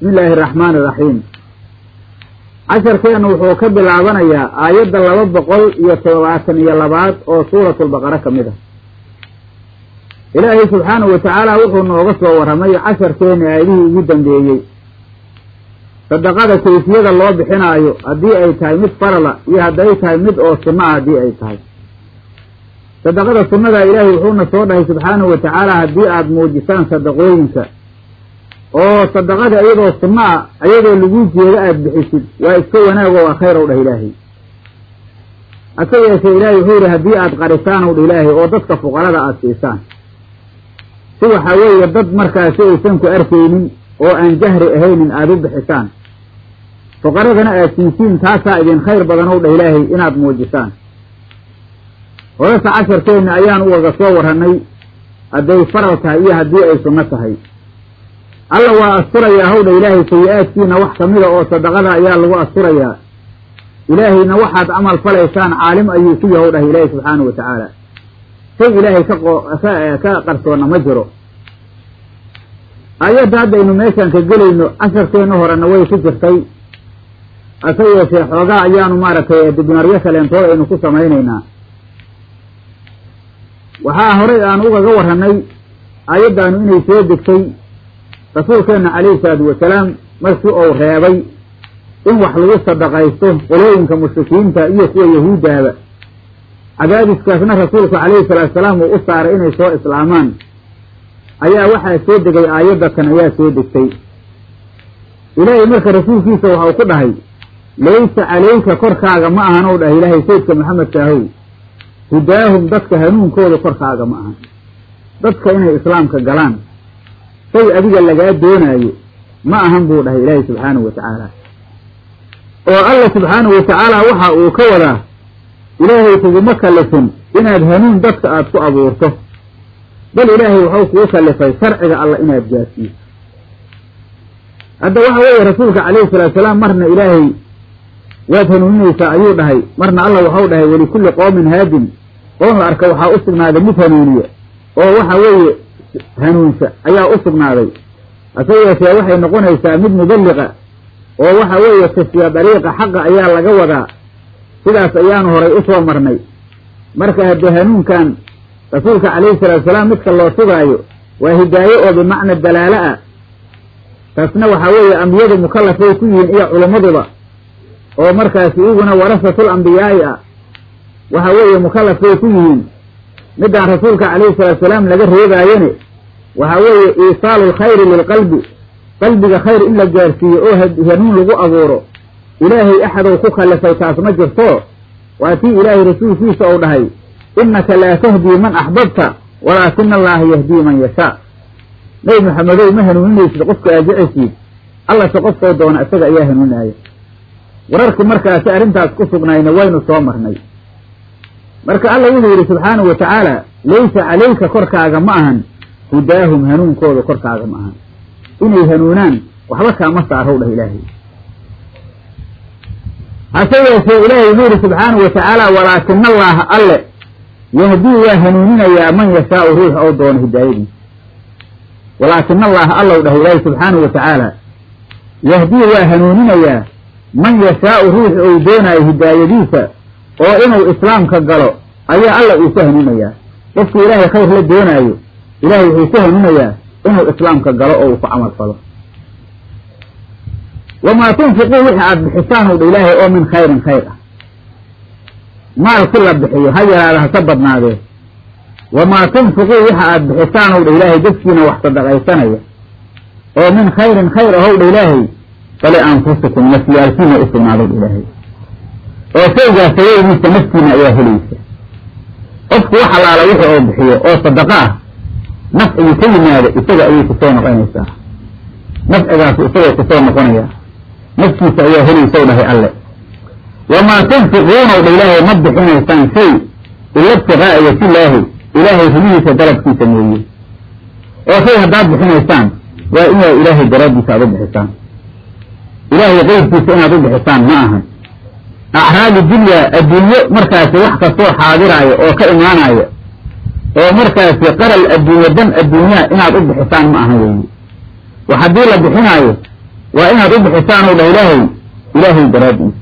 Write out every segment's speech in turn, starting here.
bismi illaahi araxmaani iraxiim casharkeennu wuxuu ka bilaabanayaa aayadda laba boqol iyo toddobaatan iyo labaad oo suuratulbaqara ka mid ah. Ilaahay subxaanahu wa tacaala wuxuu nooga soo warramay casharkeena aayadihii ugu dambeeyey. Sadaqada kayfiyada loo bixinaayo haddii ay tahay mid farala iyo hadday tahay mid oo sunno ah haddii ay tahay. Sadaqada sunnada ilaahay wuxuuna soo dhahay subxaanahu wa tacaala haddii aada muujisaan sadaqooyinka oo sadaqada iyadoo sunno ah ayadoo lagu jeedo aada bixisid waa iska wanaago waa khayr ow dhah ilaahay. Hase yeeshee ilaahay wuxuu yihi haddii aada qarisaan ow dhah ilaahay oo dadka fuqarada aada siisaan. Si waxaa weeye dad markaasi aysan ku arkaynin oo aan jahri ahaynin aada u bixisaan. Fuqaradana aada siisiin taasaa idin khayr badan ow ilaahay inaad muujisaan. Horasa casharkeenna ayaan ugaga soo warranay hadday faral tahay iyo haddii ay sunno tahay alla waa asturayaa hawdha ilaahay sayi-aadkiina wax kamida oo sadaqada ayaa lagu asturayaa ilaahayna waxaad camal falaysaan caalim ayuu ku yahow dhahay ilaahay wa tacaala. Shay ilaahay ka ka qarsoonna ma jiro. Ayadda haddaynu meeshaan ka gelayno casharkeenna horena way ku jirtay. Hase yeeshee xoogaa ayaanu maaragtay dibinaryo kaleentood aynu ku samaynaynaa. Waxaa horay aan ugaga warranay ayaddaanu inay soo degtay rasuulkeenna calayhi salaatu wasalaam markii uu reebay in wax lagu sadaqaysto qolooyinka mushrikiinta iyo kuwa yahuuddaaba cadaadiskaasna rasuulku calayhi salaatu salaam uu u saaray inay soo islaamaan. Ayaa waxaa soo degay aayadatan ayaa soo degtay. Ilaahay marka rasuulkiisa waxau ku dhahay laysa calayka korkaaga ma ahan ou dhahay ilaahay saydka maxamed kaahow hudaahum dadka hanuunkooda korkaaga ma ahan. Dadka inay islaamka galaan shay adiga lagaa doonaayo ma ahan buu dhahay ilaahay subxaanahu wa tacaala. oo alla subxaanahu wa tacaala waxa uu ka wadaa ilaahay kuguma kallifin inaad hanuun dadka aada ku abuurto. Bal ilaahay waxau kugu kallifay sharciga alla inaad gaarsiiso hadda waxa weeye rasuulka calayhi salaatu salaam marna ilaahay waad hanuuninaysaa ayuu dhahay. Marna alla waxau dhahay walikulli qoomin haadin. Qoom la arka waxaa u sugnaaday mid hanuuniya. Oo waxa weeye hanuunsa ayaa u sugnaaday. Hase yeeshee waxay noqonaysaa mid muballiqa oo waxa weeye tusya dariiqa xaqa ayaa laga wadaa. Sidaas ayaanu horay u soo marnay. Marka haddee hanuunkan rasuulka calayhi salaatu salaam midka loo sugaayo waa hidaaye oo bimacna dalaalo ah. Taasna waxaa weeye ambiyadu mukallafay ku yihiin iyo culammaduba oo markaasi iyaguna warasatul ambiyaa'i ah. Waxa weeye mukallafay ku yihiin midaan rasuulka calayhi salaatu salaam laga reebaayone waxaa weeye iisaalu lkhayri lilqalbi qalbiga khayr in la gaarsiiyo oo hanuun lagu abuuro ilaahay axadow ku kallifay taas ma jirto? Waa tii ilaahay rasuulkiisa ou dhahay innaka laa tahdii man axbabta walaakina allaha yahdii man yashaa. Nebi maxamedow ma hanuuninaysid qofka aad jecesiid allase qofkoo doona isaga ayaa hanuunaaya wararkii markaasi arrintaas ku sugnayna waynu soo marnay marka alla wuxuu yidhi subxaanahu wa tacaala laysa calayka korkaaga ma ahan hudaahum hanuunkooda korkaaga ma ahan. Inay hanuunaan waxba kaama saarhow dhah ilaahay. Hase yeeshee ilaahay wuxuu yihi subxaanahu wa tacaala walaakina allaha alle yahdii waa hanuuninayaa man yashaau ruux ou doono hidaayadiisa walaakina allaha allow dhah ilaahay subxaanahu wa tacaala yahdii waa hanuuninayaa man yashaau ruux ou doonaayo hidaayadiisa oo inuu islaamka galo ayaa alla uu ku hanuunayaa. Qofkii ilaahay khayr la doonaayo ilaahay wuxuu ku hanuunayaa inuu islaamka galo oo uu ku camal falo. Wamaa tunfiquu wixii aada bixisaan dha ilaahay oo min khayrin khayr ah. Maalki la bixiyo ha yaraada hase badnaadee. Wamaa tunfiquu wixa aada bixisaan ow dha ilaahay dadkiina wax sadaqaysanaya oo min khayrin khayr ahow dha ilaahay fali anfusikum nafyaalkiina u ilaahay oo shaygaas sababiisa naftiina ayaa helaysa. Qofku wax alaala wixii oo bixiyo oo sadaqa ah nafcigii ka yimaado isaga ayay ku soo noqonaysaa. Nafcigaasu isagoo ku soo noqonaya naftiisa ayaa helaysa u dhahay alle. Wamaa tunfiquunaw dha ilaahay ma bixinaysaan shay ila ibtiqaa'a wajilaahi ilaahay rumihiisa dalabkiisa mooye. Oo shay haddaad bixinaysaan waa inaa ilaahay daraaddiisa aad u bixisaan. Ilaahay qeyrkiisa inaad u bixisaan ma ahan acraadi dunya adduunyo markaasi wax kastoo xaadiraayo oo ka imaanayo oo markaasi qaral adduunye dan adduunyaa inaad u bixisaan ma ahan weeye wax haddii la bixinaayo waa inaad u bixisaan o dha ilaahay ilaahay daraadiisa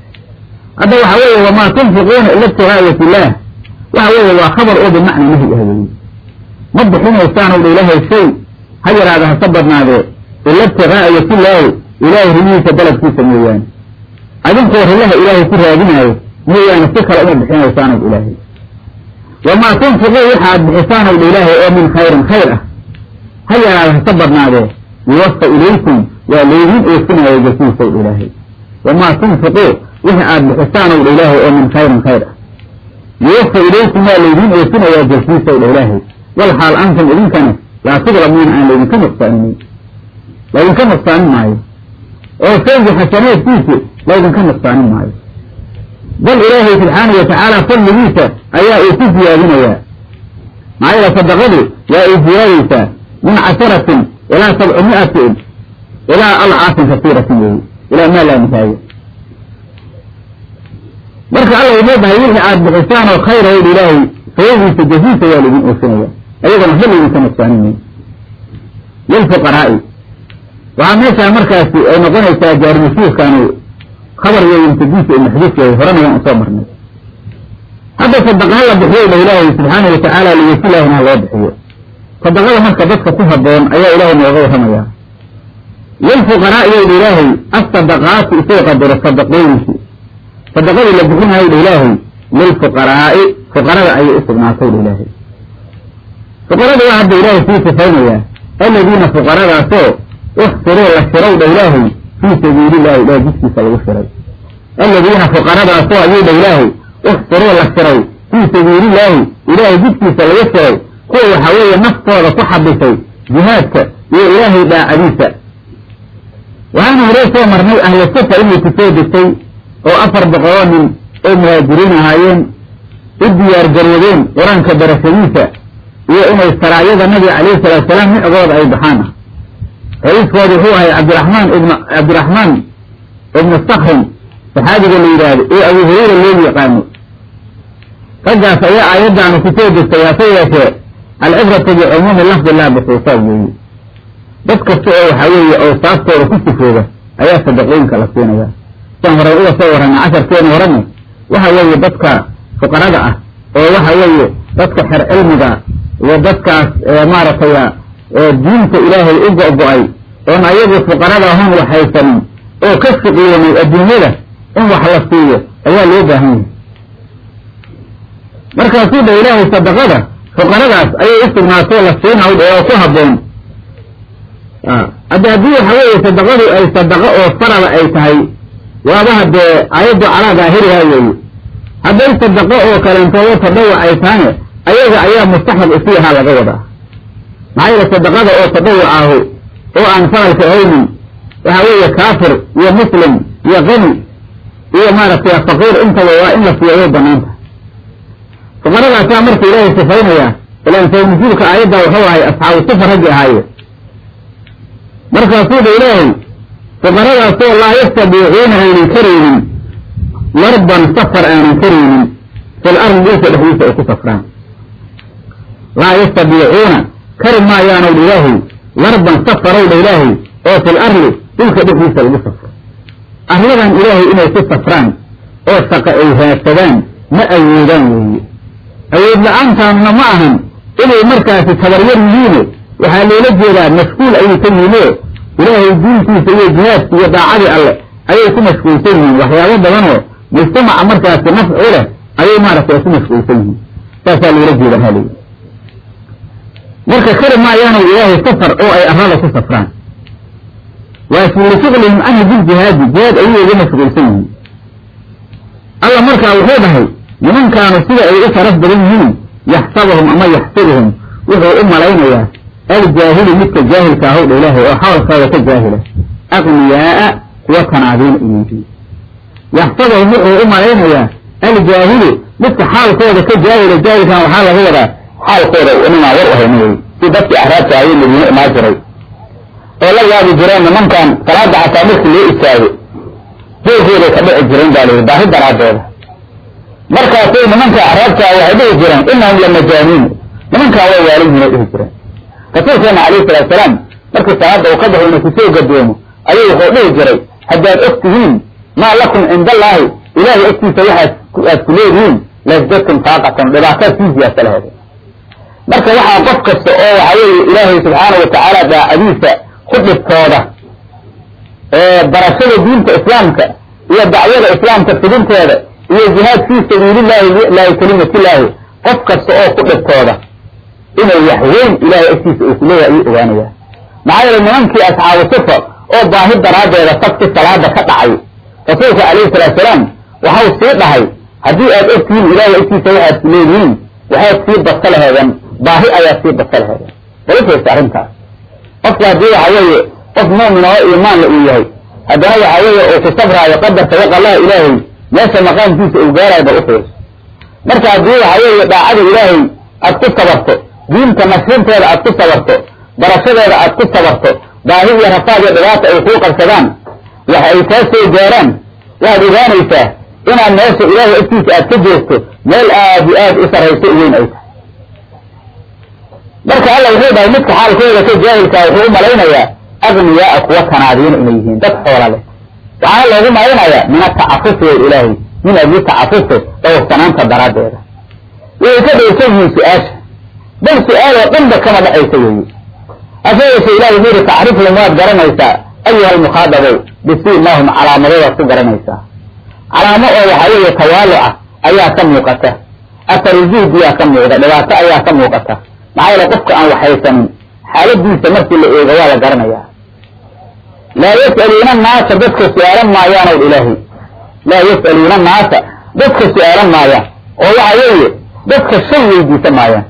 hadda waxa weeye wamaa tunfiquuna ila ibtigaaa wajhillaah waxa weeye waa khabar oo bimacna nahi ah weye ma bixinaysaan o dha ilaahay shay ha yaraada hase badnaadee. Ila ibtigaaa wajhillaahi ilaahay rimihiisa dalabkiisa mooyaane adinkoo rilaha ilaahay ku raadinaayo mooyaane si kale uma bixinaysaan o dha ilaahay wamaa tunfiquu waxaad bixisaan o dha ilaahay oo min khayrin khayr ah. Ha yaraada hase badnaadee yuwafa ilaykum waa laydin oofinaayo jasiisa o dha ilaahay wamaa tunfiquu wixi aad bixisaan o dha ilaahay oo min khayrin khayr ah. Yuwafa ilaykum waa laydin o dha ilaahay. Wal xaal antum idinkana laa tudlamuuna aan laydinka nuqsaaninin laydinka nuqsaanin maayo oo shaygi xasanaadkiisi laydinka nuqsaanin maayo. Bal ilaahay subxaanau watacaala fadligiisa ayaa uu ku ziyaadinayaa maxaa yeele sadaqadu waa ay ziyaadaysaa min casharatin ilaa sabcimiatin ilaa alcaafin kasiiratin weeye ilaa maa laa nihaayo marka alla inoo bahay wixii aad bixisaan oo khayr howdha ilaahay sababiisa jasiisa waa laydin oofinaya ayagana waxba laydinka nuqsaaninay lilfuqaraa'i waxaa meeshaa markaasi ay noqonaysaa jaarimashuurkaanu khabar weeye mutadiisa iyo horena waan u soo marnay. Hadda sadaqa ha la bixiyo dha ilaahay subxaana watacaala liwasilaahina loo bixiyo sadaqada marka dadka ku haboon ayaa ilaahay nooga warramayaa lilfuqaraa'i yow dha ilaahay asadaqaatu isoo qadaro sadaqooyinkii sadaqadii la bixinayo dha ilaahay lilfuqaraa'i fuqarada ayay u sugnaatay dha ilaahay. Fuqarada waa hadda ilaahay sii sifaynayaa. Aladiina fuqaradaasoo uxsiruu la shirow dha ilaahay fii sabiilillahi ilaah jidkiisa lagu shiray aladiina fuqaradaasoo ayuu dha ilaahay uxsiruu la shiray fii sabiilillaahi ilaahay jidkiisa lagu shiray kuwa waxaa weeye naftooda ku xabisay jihaadka iyo ilaahay daacadiisa waxaanu horey soo marnay ahlu sufa inay ku soo degtay oo afar boqoloo nin oo muhaajiriin ahaayeen u diyaar garoodeen qur'aanka barashadiisa iyo inay saraayada nabiga calayhi salaatu salaam micgooda ay baxaan ah ra'iiskooda wuxuu ahay cabdiraxmaan ibn cabdiraxmaan ibnu sakrin saxaabiga la yidhaahdo ee abu hureyra loo yaqaano. Raggaas ayaa aayaddaanu ku soo degtay yeeshee alcibratu bicumuumi lafdi laa bikhuusaad weeye dad kasta oo waxaa weeye awsaaftooda ku sifooda ayaa sadaqooyinka la siinaya siaan horey uga soo warrana casharkeena horena waxa weeye dadka fuqarada ah oo waxa weeye dadka xer cilmiga iyo dadkaas maaragtay diinta ilaahay u go-go-ay oon ayagu fuqarada ahaan waxhaysanin oo ka fiqiyoonay adduunyada in wax la siiyo ayaa loo baahan yahay. Markaasuu dha ilaahay sadaqada fuqaradaas ayay u la siinaw oo ku habboon. Hadda haddii waxa weeye sadaqadu ay sadaqo oo farada ay tahay waaba haddee ayaddu calaa daahiriha weeye. Hadday sadaqo oo kaleentooda tadawac ay tahane ayaga ayaa mustaxab isii ahaa laga wadaa. Maxaa yeele sadaqada oo tadawuc ahu oo aan faralka ahaynin waxa weeye kaafir iyo muslim iyo qani iyo maaragtay faqiir intaba waa in la siiyo way banaanta. Fuqaradaasaa marka ilaahay sifaynayaa ilaan sawnusuulka aayadda wuxuu ahay asxaabu sifar raggi ahaaye. Markaasuu dha ilaahay fuqaradaasoo laa yastadiicuuna aynan karaynin larban safar aanan karaynin fil ardi dhulka dhexdiisa ay ku safraan. Laa yastadiicuuna kari maayaanow ilaahay larban safarow dha ilaahay oo fil arli dhulka dhexdiisa lagu safro. Arladan ilaahay inay ku safraan oo shaqo ay raadsadaan ma awoodaan weeye. Awood la'aantaanna ma ahan inay markaasi tabaryar yihiine waxaa loola jeedaa mashquul ayay ka yihiinoo ilaahay diinkiisa iyo jihaadki iyo daacadii alle ayay ku mashquulsan yihiin. Waxyaabo badanoo mujtamaca markaasi nafci u leh ayay maaragtay ku mashquulsan yihiin. Saasaa loola jeeda haliga marka kari maayaanay ilaahay safar oo ay arlada ku safraan. Laakiin lishuqlihim canhu biljihaadi jihaad ayay uga mashquulsan yihiin alla markaa wuxuu dhahay nimankaanu sida ay u sharaf badan yihiin yaxsabuhum ama yaxsibuhum wuxuu u malaynayaa aljaahilu midka jaahilka ahowdha ilaahay oo xawlkooda ka jaahila aqniyaaa kuwa tanaadiina inay yihiin. Yaxsabuhum wuxuu u malaynayaa aljaahilu midka xaalkooda ka jaahila jaahilkan waxaa laga wadaa xaalkooda ninaa war ahayna wey si dadkii axraabta ayay madiine imaa jiray. Oo la yaabi jireen nimankan salaada xataa markii loo istaago joogooday ka dhici jireen baa layidhi baahi daraaddeeda. Markaasay nimanka axraabta waxay dhihi jireen inahum la majaaniin. Nimankaan waa waalan yihiin dhihi jireen. Rasuulkeena calayhi salaatu salaam markii salaada uu ka baxo inuu ku soo gadoomo ayuu wuxuu dhihi jiray haddaad og tihiin maa lakum cinda allaahi ilaahay agtiisa waxaad aad ku leedihiin lasdatum taaqatan dhibaataad sii laheed marka waxaa qof kasta oo waxa weeye ilaahay subxaana watacaala daacadiisa ku dhibtooda barashada diinta islaamka iyo dacwada islaamka fidinteeda iyo jihaad fii sabiilillahi lilahi kelimatillaahi qof kasta oo ku dhibtooda inay wax weyn ilahay agtiisa uu ku leeyahay ayuu ogaanayaa. Maxaa yeele nimankii asxaabu sufa oo baahi daraaddeeda sabti salaada ka dhacay rasuulka calayhi salaatu salaam waxau sii dhahay haddii aad ogtihiin ilaahay agtiisa waxaad ku leedihiin waxaad sii badsa laheedeen baahi ayaad sii badsa laheedeen balifaysa arrintaas qofka haddii waxa weeye qof mu'min oo iimaanla uu yahay haddana waxa weeye uu ku sabraayo qadarka waqalaha ilaahay meesha maqaamkiisa uu gaarayo bal ufiirso marka haddii waxa weeye daacada ilaahay aad ku sabarto diinta nashrinteeda aad ku sabarto barashadeeda aad ku sabarto baahi iyo rafaad iyo dhibaata ay kuu qabsadaan wax ay kaa soo gaaraan waxaad ogaanaysaa inaad meesha ilaahay agtiisa aad ka jeesto meel aad iyo aad u sarrayso u weyn ay tahay marka alla wuxuu dhahay midka xaalkooda ka jaahilkaa wuxuu u malaynayaa agniyaaa kuwa tanaadiina inay yihiin dad xoola leh. Waxaana loogu malaynayaa min atacafufi wer ilaahay min ajli tacafufi dhowrsanaanta daraaddeeda. Way ka dhowrsan yihiin su'aasha. Bal su'aaloo dhanba kama dhexaysa weeye hase yeeshe ilahi wuxuu yihi tacrifhum waad garanaysaa ayuha almukhaadabow bisiimaahum calaamadoodaad ku garanaysaa. Calaamo oo waxaa weeye tawaaluca ayaa ka muuqata. Afarujuhdiyaa ka muuqda dhibaato ayaa ka muuqata maxaa yeele qofka aan waxhaysanin xaaladiisa markii la eego waa la garanayaa laa yas'aluuna annaasa dadka su'aalan maayaanow ilaahay. Laa yas'aluuna annaasa dadka su'aalan maayaan. Oo waxa weeye dadka shay weydiisa maayaan.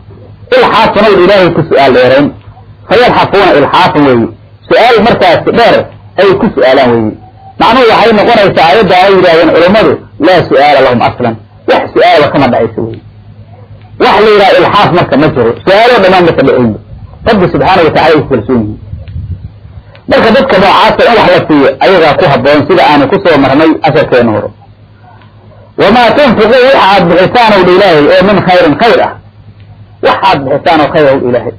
Ilxaafunow ilaahay ku su'aal dheerayn. Fayalxafuuna ilxaafun weeye su'aal markaasi dheer ay ku su'aalaan weeye macnuhu waxay noqonaysaa aayadda ay yidhahdeen culammadu laa su'aala lahum aslan. Wax su'aalaba kama dhacayso weye wax la yidhaha ilxaaf marka ma jiro. Su'aaloo dhammaan maka dhaceynba rabbi subxaana watacala ay kalsoon yihiin marka dadka noocaasa in wax la siiyo ayagaa ku habboon sida aanu ku soo marnay casharkeena hore. Wamaa tunfiquu waxa aad bixisaan ow ilaahay oo min khayrin khayr ah. Wax aad bixisaan oo khayr ow dha ilaahay.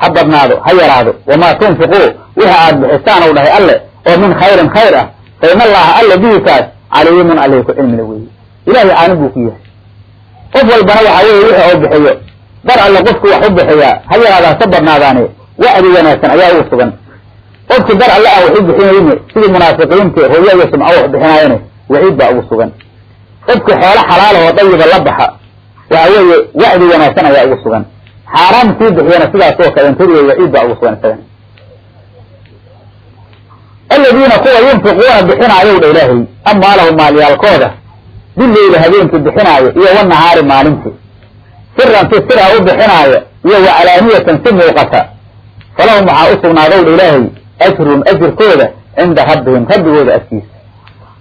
Ha badnaado ha yaraado. Wamaa tunfiquu waxa aad bixisaan ow dhahay alle oo min khayrin khayr ah. Fa in allaha alla bihikaas caliimun alay ku cilmila weeye. Ilahay caalim buu ku yahay qof walbana waxa weeye wixii oo bixiyo dar alle qofku wax u bixiyaa ha yaraada hasa badnaadaane wacdi wanaagsan ayaa ugu sugan. Qofki dar alle aan wax u bixinayne sidii munaafiqiinta hooya iyo sumco wax bixinaayene waciid baa ugu sugan. Qofki xoolo xalaalahoo dayiba la baxa waxa weeye wacdi wanaagsan ayaa ugu sugan. Xaaraam sii bixiyana sidaas oo kalentadiy waciid baa ugu sugan isagan aladiina kuwa yunfiquuna bixinaayow dha ilaahay amwaalahum maalyaalkooda bileyli habeenkii bixinaayo iyo wanahaari maalintii siran si sira u bixinaayo iyo wa calaaniyatan si muuqata. Falahum waxaa u sugnaadow dha ilaahay ajrun ajirkooda cinda rabbihim rabbigooda agtiisa.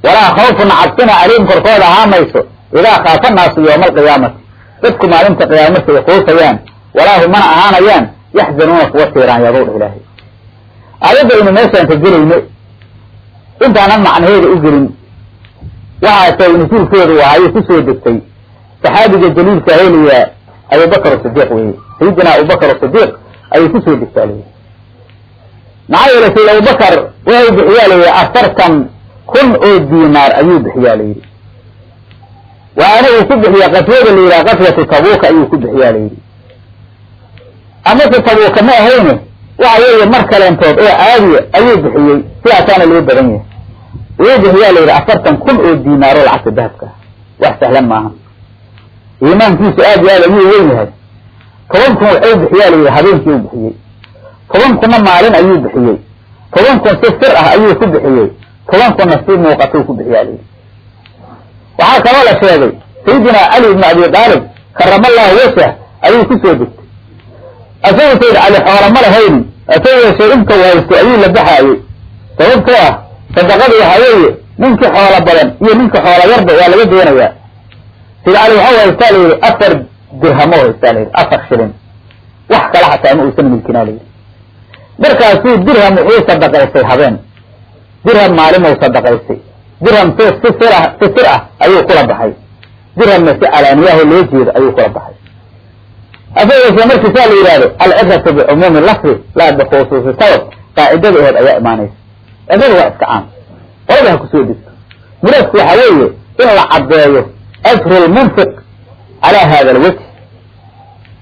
Walaa khawfun cabsina calayhim korkooda ahaamayso idaa khaafa naasu yowma alqiyaamati dadku maalinta qiyaama markay quusayaan walaa hum mana ahaanayaan yaxzanuuna kuwa tiiraanyadow dha ilaahay. Aayadda aynu meeshaan ka gelayno intaanan macnaheeda u gelin waxaase nusuulkeedu ahayay ku soo degtay saxaabiga jaliilka heliyaa abubakar sidiiq weye sayidina abubakar sidiiq ayay ku soo degtaa leyi maxaa yeele sayid abubakar waxay bixiyaa layidhi afartan kun oo diinaar ayuu bixiyaa layidhi waana uu ku bixiya qaswada la yidhaha qaswatu tabuuka ayuu ku bixiyaa layidhi amase tabuuka ma ahayne waxa weeye mar kaleentood oo caadiya ayuu bixiyey sidaasaana loo badan yahay wuu bixiyaa layidhi afartan kun oo diinaaro lacagta dahabka wax sahlan maaha iimaankiisu aad iyo aad ayuu weyn yahay toban kun waxuu bixiyaa layidhi habeenkii uu bixiyey toban kunna maalin ayuu bixiyey toban kun si sir ah ayuu ku bixiyey toban kunna si muuqatuu ku bixiyaa layidhi waxaa kaloo la sheegay sayidina cali ibnu abi aalib karamallahu wajah ayuu ku soo degtay asagu sayid cali xoola ma lahayni asag yeeshee inta waysto ayuu la baxaayey sababtoo ah sadaqada waxaa weeye ninkii xoola badan iyo ninka xoola yarba waa laga doonayaa. Sayid cali waxau haystaa layidhi afar dirhamo haystaa layidhi afar shilin. Wax kala xataa ma uusan milkinaa layidhi markaasuu dirham wuxuu sadaqaystay habeen. Dirham maalimou sadaqaystay. Dirham si si sir ah si ah ayuu kula baxay. Dirhamna si calaaniyaho loo jeedo ayuu kula baxay. Yeeshee markii saa la yidhahdo alcibratu bicumuumi lafdi laa bikhusuusi sabab qaacidada aheed ayaa imaanaysa cidada waa iska caam qolada ha ku soo degto muraadku waxa weeye in la caddeeyo ajru lmunfiq calaa hada alwajh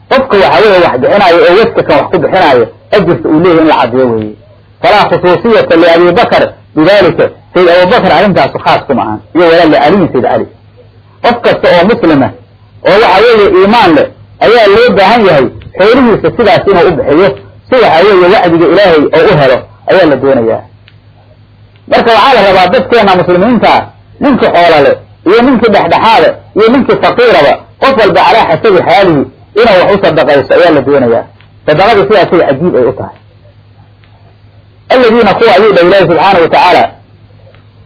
qofka waxa weeye wax bixinaayo oo wejka kan wax ku bixinaayo ajirka uu leeyahy in la caddeeyo weeye. Falaa khusuusiyata liabi bakr bidalika sayd abubakr arrintaasu khaas kuma ahan iyo walaa licaliyin sayd cali. Qof kasta oo muslima oo waxa weeye iimaan leh ayaa loo baahan yahay xoolihiisa sidaas inuu u bixiyo. Si waxa weeye wacdiga ilaahay oo u helo ayaa la doonayaa marka waxaa la rabaa dadkeena muslimiinta ninkii xoolale iyo ninkii dhexdhexaada iyo ninkii faqiiraba qof walba calaa xasabi xaalihi inuu wax u sadaqaysto ayaa la doonayaa. Sadaqada sidaasay cajiib ay u tahay. Aladiina kuwa ayuu dha ilaahi subxaana watacaala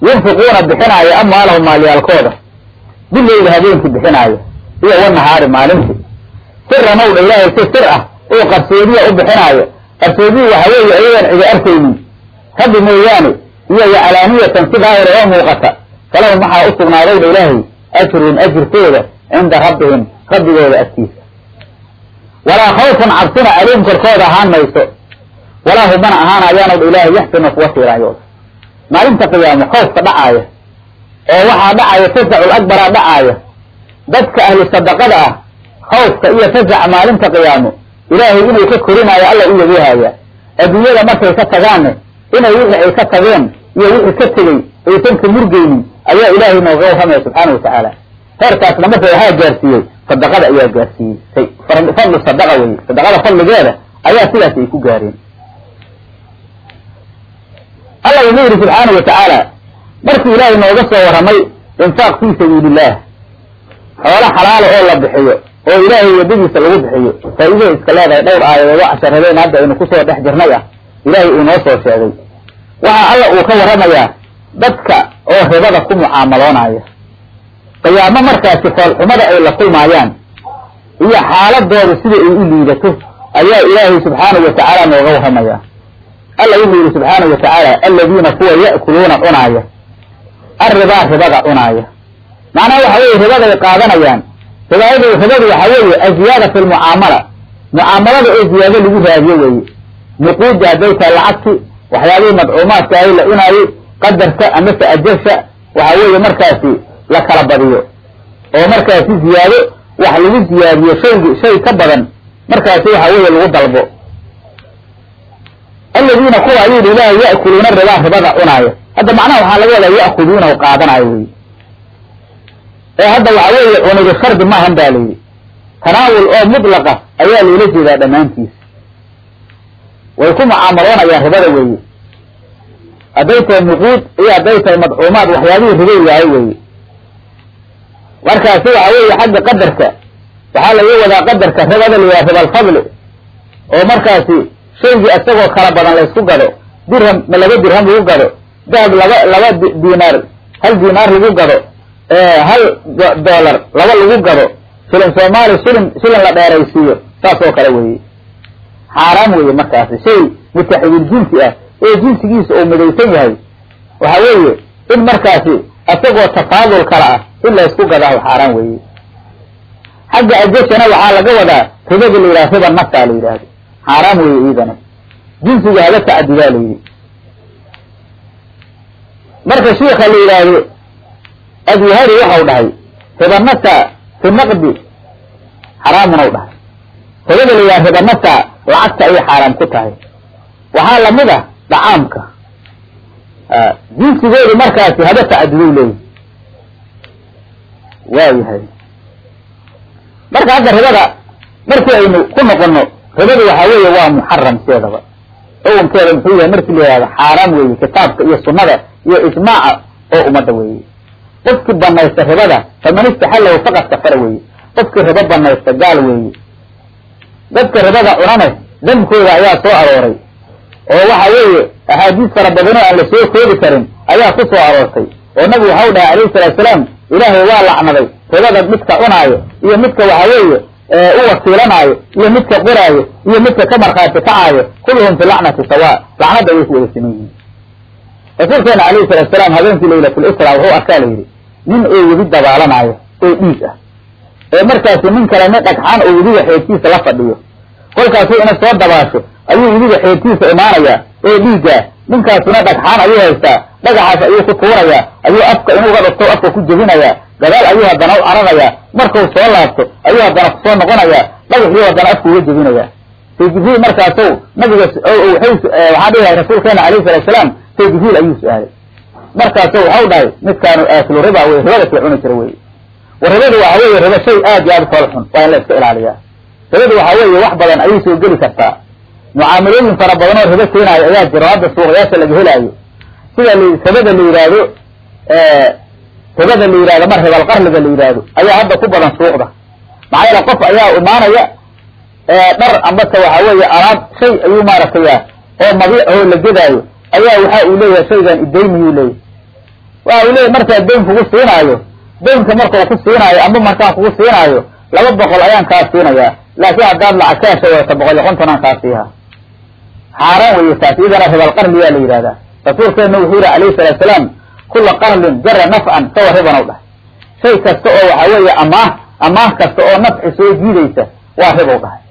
yunfiquuna bixinaaya amwaalahum maalyaalkooda bileyli habeenkii bixinaaya iyo wanahaari maalintii. Siran ow dha ilaahay si sir ah oo qarsoodiya u bixinaaya qarsoodiyi waxa weeye ayagaan cidi arkaynin. Rabbi mooyaane iyo wacalaaniyatan si daahira oo muuqata. Falahum waxaa u sugnaaday ilaahay ajrun ajirkooda cinda rabbihim rabbigooda agtiisa. Walaa khawfun cabsina calayhim korkooda ahaan mayso. Walaa humana ahaanayaanu dha ilaahay yaxsinu kuwa tiiraayooda maalinta qiyaamo khawfka dhacaaya oo waxaa dhacaya fasacul akbaraa dhacaaya dadka ahlu sadaqada ah khawfka iyo fasaca maalinta qiyaamo ilaahay inuu ka korinaayo alla u yaguhaya adduunyada markay ka tagaanne inay wixii ay ka tageen iyo wixii ka tegey aysan ka murgeynin ayaa ilaahay nooga warramaya subxaana watacaala heerkaasna marka waxaa gaarsiiyey sadaqada ayaa gaarsiiyey. Fadlu sadaqa weye sadaqada fadligeeda ayaa sidaas ay ku gaareen. Alla wuxuu yidhi subxaana watacaala markii ilaahay nooga soo warramay infaaq fii sabiiliillah xoolo xalaala oo la bixiyo oo ilaahay wadadiisa lagu bixiyo faa'iiday iska leedahay dhowr aayadood oo casharadeen hadda aynu ku soo dhex jirnay ah ilaahay uu noo soo sheegay waxa alla uu ka warramayaa dadka oo ribada ku mucaamaloonaya. Qiyaamo markaasi foolxumada ay la kulmaayaan iyo xaaladooda sida ay u liidato ayaa ilaahay subxaanahu watacaala nooga warramaya alla wuxuu yidhi subxaanahu watacaala aladiina kuwa ya'kuluuna cunaaya arribaa ribada cunaaya. Macnaha waxa weeye ribaday qaadanayaan ribadu ribadu waxa weeye aziyaada fi lmucaamala mucaamalada oo ziyaado lagu raadiyo weeye. Nuquudi hadday tahay lacagti waxyaabihii madcuumaadka ahi la cunaayey qadarka amase ajarsha waxa weeye markaasi la kala badiyo. Oo markaasi ziyaado wax lagu ziyaadiyo shaygi shay ka badan markaasi waxa weeye lagu dalbo. Aladiina kuwa ayuu yidhi ilaahay ya'kuluuna ribaa ribada cunaaya. Hadda macnaha waxaa laga wadaa ya'kuduuna o qaadanayo wey ee hadda waxa weeye cunidu shardi maahan ba layidhi tanaawul oo mutlaqa ayaa loola jeedaa dhammaantiis way ku mucaamaloonayaan ribada weeye hadday tahay nuquud iyo hadday tahay madcuumaad waxyaabihii ribo yahay weeye markaasi waxa weeye xagga qadarka waxaa laga wadaa qadarka ribada layaha ribalfadli oo markaasi shaygii isagoo kala badan laysku gado dirham ma laba dirham lagu gado dahab laba laba dinaar hal dinaar lagu gado hal dollar laba lagu gado shilin soomaali shilin shilin la dheeraysiiyo saas oo kale weeye xaaraam weeye markaasi. Shay mutaxidil jinsi ah oo jinsigiisa uu midaysan yahay. Waxa weeye in markaasi isagoo tafaadul kala ah in laysku gadaaho xaaraan weeye. Xagga ajashana waxaa laga wadaa ribada la yidhaha riba naftaa la yidhaahdo. Xaaraam weeye iidana. Jinsiga haga tacadidaa la yidhi. Marka shiika la yidhaahdo abyuhari waxau dhahay riba nafta fi naqdi xaraamunau dhahay. Ribada la yidhaha riba nafta lacagta ayay xaaraam ku tahay. Waxaa la mid ah dhacaamka jinsigoodu markaasi haba tacadudow leeyihi waayahay. Marka hadda ribada markii aynu ku noqono ribadu waxa weeye waa muxaram sideedaba xukunkeeda muxuu yahay markii la yihahdo xaaraam weeye kitaabka iyo sunnada iyo ijmaaca oo ummadda weeye. Qofkii banaysta ribada faman istaxallahu faqad kafara weeye. Qofkii ribo banaysta gaal weeye dadka ribada cunane dambkooda ayaa soo arooray. Oo waxa weeye axaadiis fara badanoo aan la soo koobi karin ayaa ku soo aroortay. Oo nabigu waxau dhahay alayhi salatu salaam ilaahay waa lacnaday. Ribada midka cunaayo iyo midka waxa weeye u wakiilanaayo iyo midka qoraayo iyo midka ka markhaati kacaayo kulluhum fi lacnati sawa. Lacnada way ku wada siman yihiin. Rasuulkeena alayhi salatu salaam habeenkii laylatul isra wuxuu arkaa la yidhi nin oo webi dabaalanaayo oo dhiig ah ee markaasi nin kalena dhagxaan oo webiga xeegtiisa la fadhiyo. Kolkaasuu ina soo dabaasho ayuu webiga xeegtiisa imaanayaa oo dhiiggaa ninkaasuna dhagxaan ayuu haystaa dhagaxaas ayuu ku tuurayaa ayuu afka inuu uga dhufto afka ku jebinayaa gadaal ayuu haddana u cararayaa markuu soo laabto ayuu haddana ku soo noqonayaa dhagaxii haddana afka uga jebinayaa. Say jibriil markaasow nabiga waxaa dhihi rasuulkeena alayhi salatu salaam say jibriil ayuu su'aalay markaaso waxau dhahay midkaanu aaklu riba wey ribada kii cuni jira wey wa ribadu waxa weeye riba shay aad iyo aad fool xun waa in la iska ilaaliyaa ribadu waxa weeye wax badan ayay soo geli kartaa. Mucaamalooyin fara badan ribo keenaayo ayaa jiro hadda suuqyaasha laga helaayo. Sida ribada la yidhaahdo ribada la yidhahdo mar ribal qarliga la yidhaahdo ayaa hadda ku badan suuqda. Maxaa yeele qof ayaa imaanaya dhar ambase waxa weeye alaab shay ayuu maarataya oo mabiic oo la gedaayo ayaa waxa uu leeyahay shaygan idaymiyuu leeyahy waxa uu leeyahy markaa dayn kugu siinaayo daynka markau ku siinaayo amba markaan kugu siinaayo laba boqol ayaan kaa siinayaa. Laakiin haddaad lacag kaasha wadato boqol iyo konton aan kaa siiha xaaraan weeye taas iyadana ribal qarliyaa la yidhahdaa rasuulkeena wuxuu yihi alayhi salaatu salaam kula qarlin jara nafcan sawa riban ow dhahay. Shay kasta oo waxa weeye amaah amaah kasta oo nafci soo jiidaysa waa ribow dhahay.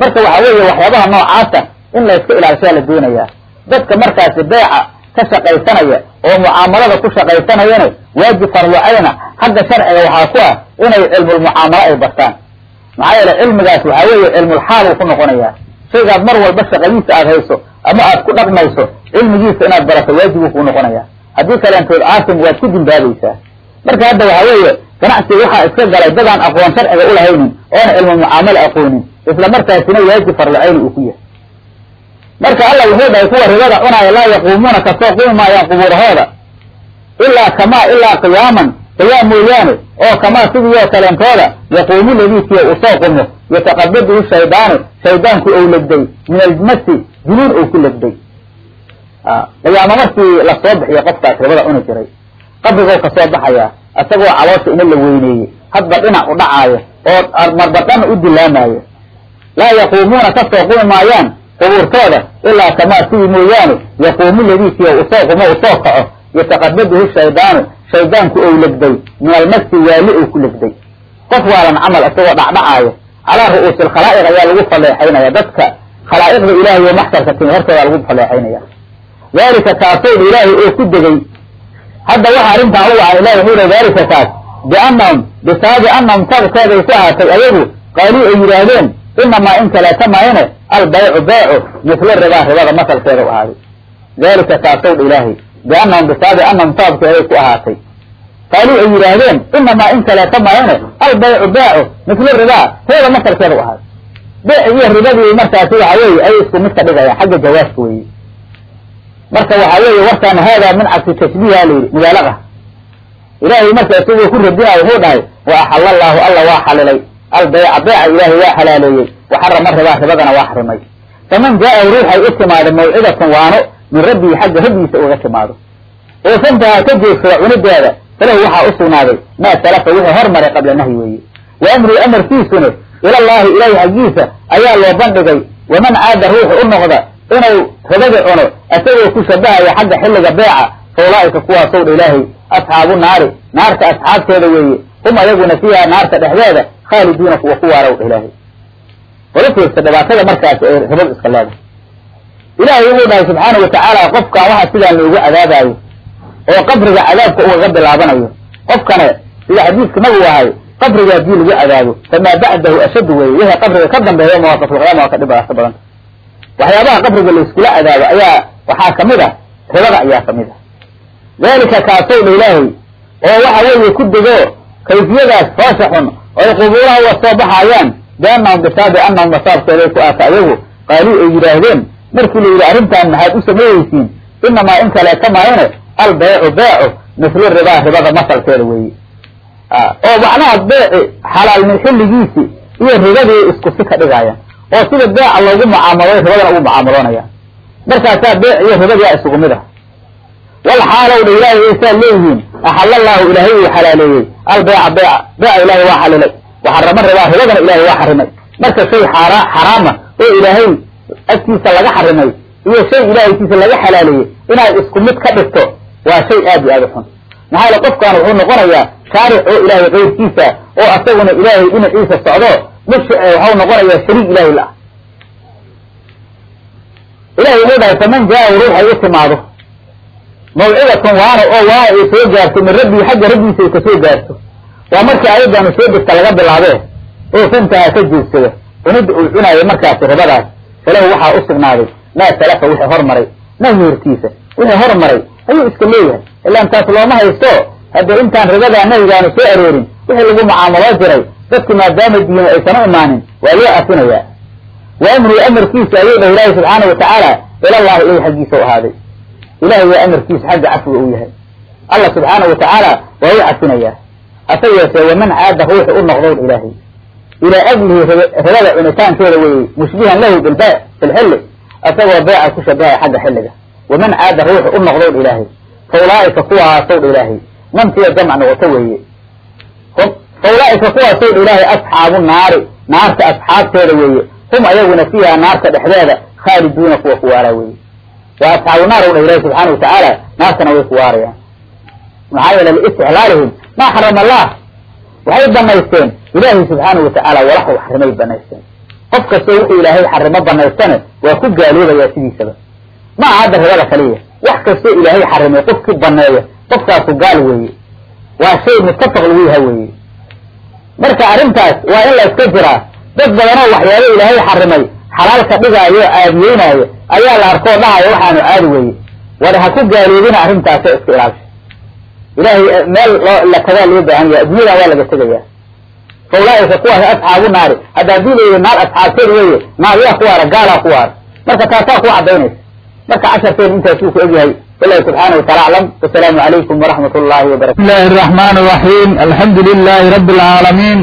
Marka waxa weeye waxyaabaha noocaasa in la iska ilaalishaa la doonayaa. Dadka markaasi beeca ka shaqaysanaya oo mucaamalada ku shaqaysanayana waajib farlucayna xagga sharciga waxaa ku ah inay cilmulmucaamalo ay bartaan. Maxaa yeele cilmigaas waxaa weeye cilmulxaal uu ku noqonayaa shaygaad mar walba shaqadiisa aad hayso ama aad ku dhaqmayso cilmigiisa inaad barato waajibuu kuu noqonaya. Haddii kaleentood caasim waad ku dimbaabaysaa marka hadda waxa weeye ganacsiga waxaa iska galay dadaan aqoon sharciga ulahaynin oona cilmulmucaamalo aqoonin isla markaasina waajib farlucayni uu ku yahay. Marka alla wuxuu dhahay kuwa ribada cunaaya laa yaquumuuna ka soo qumi maayaan qubuurahooda ilaa kamaa ilaa qiyaaman qiyaam mooyaane oo kamaa sidii oo kaleentooda yaquumu ladiikiya uu soo qumo yataqabadahu shaydaanu shaydaanku ou legday min almasi junuun ou ku legday qiyaamo markii la soo bixiyo qofkaas ribada cuni jiray qabrigoo ka soo baxaya isagoo caloosha ina la weyneeyey hadba dhinac u dhacaayo oo marba dhan u dilaamaayo laa yaquumuuna ka soo qumi maayaan qubuurtooda ilaa kamaa sidii mooyaane yaquumu ladiikiya u soo qumo u soo kaco yataqabadahu shaydaanu shaydaanku ou legday min almasi waali ou ku legday qof waalan camal isagoo dhacdhacaayo calaa ru'uusi alkhalaa'iq ayaa lagu faleexaynaya dadka khalaa'iqda ilaahay oo maxsharka timi hortooda lagu faleexaynaya daalika kaasowdha ilaahay oo ku degay hadda waxa arrintaan u wacan ilahi wuxuu yihi daalika kaas biannahum bisaabi annahum sababkeeday ku ahaatay ayagu qaaluu ay yidhaahdeen inamaa in kaleeta maayane albaycu baycu misla ribaa ribada masalkeeda u ahaaday daalika kaasowdha ilaahay biannahum bisaabi annahum sababkeeday ku ahaatay qaaluu ay yidhaahdeen inamaa in kaleeta maayane albaycu baacu misla ribaa ribada masalkeeda u ahaaday beyc iyo ribadii markaasi waxa weeye ay isku mid ka dhigayaan xagga jawaaska weeye marka waxa weeye warkaan haadaa min cabsi tashbiiha la yidhi mubaalaga ilaahay marka isagoo ku radinaya wuxuu dhahay wa axalla allaahu alla waa xalilay albeyca beyca ilaahay waa xalaaleeyey waxarama ribaa ribadana waa xarimay faman jaa-ahu ruuxay u timaado mawcidatan waano min rabbihi xagga rabbigiisa uga timaado oo fantaha ka jeegsada cunideeda falahu waxaa u sugnaaday maa salafa wixii hormaray qabla nahyi weeye wa amarkiisuna ilallaahi ilaahay xaggiisa ayaa loo bandhigay waman caada ruuxu u noqda inuu ribada cuno isagoo ku shabahaya xagga xilliga beeca fa ulaa'ika kuwaasow dha ilaahay asxaabu naari naarta asxaabteeda weeye hum ayaguna fiiha naarta dhexdeeda khaaliduuna kuwa ku waaraw dha ilaahay wala fiirsa dhibaatada markaasi ay ribadu iska leedahay ilaahay wuxuu dhahay subxaana watacaala qofkan waxa sidaan loogu cadaabaayo oo qabriga cadaabka ugaga bilaabanayo. Qofkane sida xadiiska nabigu ahay qabriga haddii lagu cadaabo famaa bacdahu ashaddu weeye wixii qabriga ka dambeeya mawaaqifulqiyaama waa ka dhibaato badan. Waxyaabaha qabriga layskula cadaabo ayaa waxaa ka mid ah ribada ayaa ka mid ah. Dalika kaasow dha ilaahay oo waxa weeye ku dego kayfiyadaas foosha xun oy qubuuraha uga soo baxaayaan biannahum bisaabi annahum masaabkeeday ku aata ayagu qaaluu ay yidhaahdeen markii la yidhi arrintan maxaad u sameeyeysiin inamaa in kaleeta maayane albaycu beecu mislu ribaa ribada masalkeeda weeye. Oo macnaha beeci xalaalmin xilligiisi iyo ribadii isku si ka dhigaayaan oo sida beeca loogu mucaamaloy ribadana ugu mucaamaloonaya markaasaa beec iyo ribadiyaa isugu mid ah. Wal xaalow dha ilaahay aysaa leeyihiin axalla allaahu ilaahay uu xalaaleeyey albeyca beeca beeca ilaahay waa xalilay waxarama ribaa ribadana ilaahay waa xarimay. Marka shay xaara xaraama oo ilaahay agtiisa laga xarimay iyo shay ilahay agtiisa laga xalaaleeyey inaad isku mid ka dhigto waa shay aad iyo aad u xun. Maxaa yale qofkan wuxuu noqonayaa shaaric oo ilaahay kayrkiisa oo asaguna ilaahay dhinaciisa socdo mush waxau noqonayaa shariik ilaahay la. Ilahi wuxuu dhahay faman jaa-u ruuxay u timaado. Mawcidatun waana oo waana ay soo gaarto min rabbii xagga rabbiisa ay ka soo gaarto. Waa markii ayaddaanu soo degta laga bilaabee oo fantaha ka jeedsada cunidda uu cunaayo markaasi ribadaas falahu waxaa u sugnaaday maa salafa wixii hormaray nahi hortiisa wixii hormaray ayuu iska leeyahay. Ilaan taas looma haysto haddee intaan ribadaa nahigaanu soo aroorin wixii lagu mucaamaloo jiray dadki maadaama diina aysan u imaanin waa loo afinayaa wa amruhu amarkiisa ayuu dhah ilaahi subxaana watacaala ilallahi ilahi xaggiisa u ahaaday ilahay waa amarkiisa xagga cafiga uu yahay. Allah subxaana watacaala waa u cafinayaa hase yeeshee waman caada ruuxu u noqdow ilaahay ilaa aglihi ribada cunitaankeeda weeye mushbihan lahu bilba filxilli asagoo beeca ku shabahaya xagga xilliga waman caada ruuxu u noqdow ilaahay fa ulaaika kuwaasow dha ilaahay mantiya jamc noqoto weeye fa ulaaika kuwaasow dha ilaahay asxaabu naari naarta asxaabteeda weeye hum ayaguna fiiha naarta dhexdeeda khaaliduuna kuwa ku waaraa weeye waa asxaabu naar dhah ilahi subxaana watacaala naartana way ku waarayaan maxaa yeele liistixlaalihim maa xarama allah waxay banaysteen ilaahay subxaanau watacaala walahu xarimay banaysteen. Qof kastoo wuxuu ilaahay xarimo banaystane waa ku gaaloobayaa sidiisaba. Ma aha hadda ribada kaliya. Wax kastoo ilaahay xarimay qofkii baneeya qofkaasu gaal weeye. Waa shay muttafaq lagu yaha weeye. Marka arrintaas waa in la iska jiraa. Dad badanoo waxyaaba ilaahay xarimay xalaalka dhigaayo aadiyeynaayo ayaa la arkoo dhahayo waxaanu caadi weeye. War ha ku gaaloobina arrintaasoo iska ilaasha ilahay eh, meel loo la tagaa loo baahan yahay addunyada waa laga tegaya fa ulaaika kuwaas asxaabu naari. Hadda haddii la yidhi naar asxaabteed weye naariyaa ku waara gaalaa ku waara marka taasaa ku caddaynaysa. Marka casharkeenu intaasuu ku ogyahay wallahi subxaana wataala aclam. Wasalaamu calaykum waraxmat llahi wabarakatu bismillahi araxmaan araxiim alxamdu lilahi rabbi alcaalamiin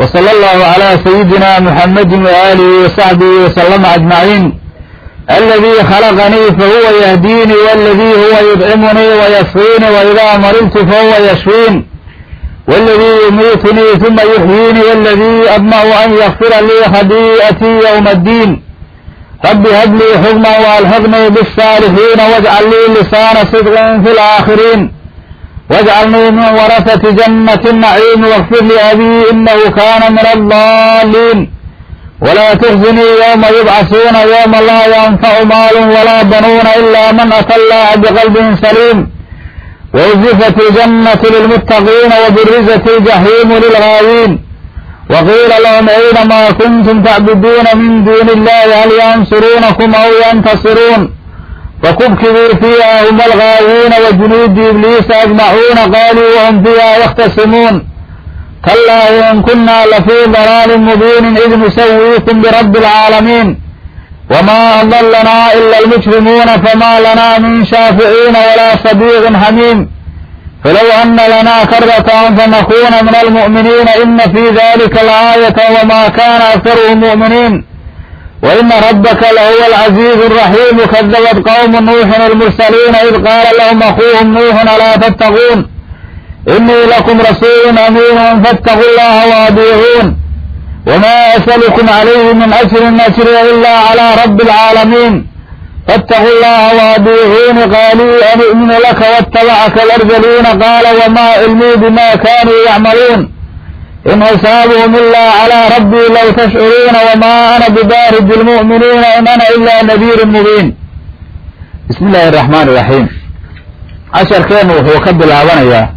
wsala allahu calaa sayidina muxammadin waaalihi wasaxbihi wasalama ajmaciin. الذي خلقني فهو يهديني والذي هو يطعمني ويسقيني وإذا مرضت فهو يشفين والذي يميتني ثم يحييني والذي أطمع أن يغفر لي خطيئتي يوم الدين رب هب لي حكما والحقني بالصالحين واجعل لي لسان صدق في الآخرين واجعلني من ورثة جنة النعيم واغفر لأبي إنه كان من الضالين ولا تخزني يوم يبعثون يوم لا ينفع مال ولا بنون إلا من أتى الله بقلب سليم وأزفت الجنة للمتقين وبرزت الجحيم للغاوين وقيل لهم أين ما كنتم تعبدون من دون الله هل ينصرونكم أو ينتصرون فكبكبوا فيها هم الغاوون وجنود إبليس أجمعون قالوا وهم فيها يختصمون كلا إن كنا لفي ضلال مبين إذ نسويكم برب العالمين وما أضلنا إلا المجرمون فما لنا من شافعين ولا صديق حميم فلو أن لنا كرة فنكون من المؤمنين إن في ذلك لآية وما كان أكثرهم مؤمنين وإن ربك لهو العزيز الرحيم كذبت قوم نوح المرسلين إذ قال لهم أخوهم نوح ألا تتقون إني لكم رسول أمين فاتقوا الله وأطيعون وما أسألكم عليه من أجر أجر إلا على رب العالمين فاتقوا الله وأطيعون قالوا أنؤمن لك واتبعك الأرذلون قال وما علمي بما كانوا يعملون إن حسابهم إلا على ربي لو تشعرون وما أنا ببارد المؤمنين إن أنا إلا نذير مبين بسم الله الرحمن الرحيم عشر كان وهو كبل عوانيا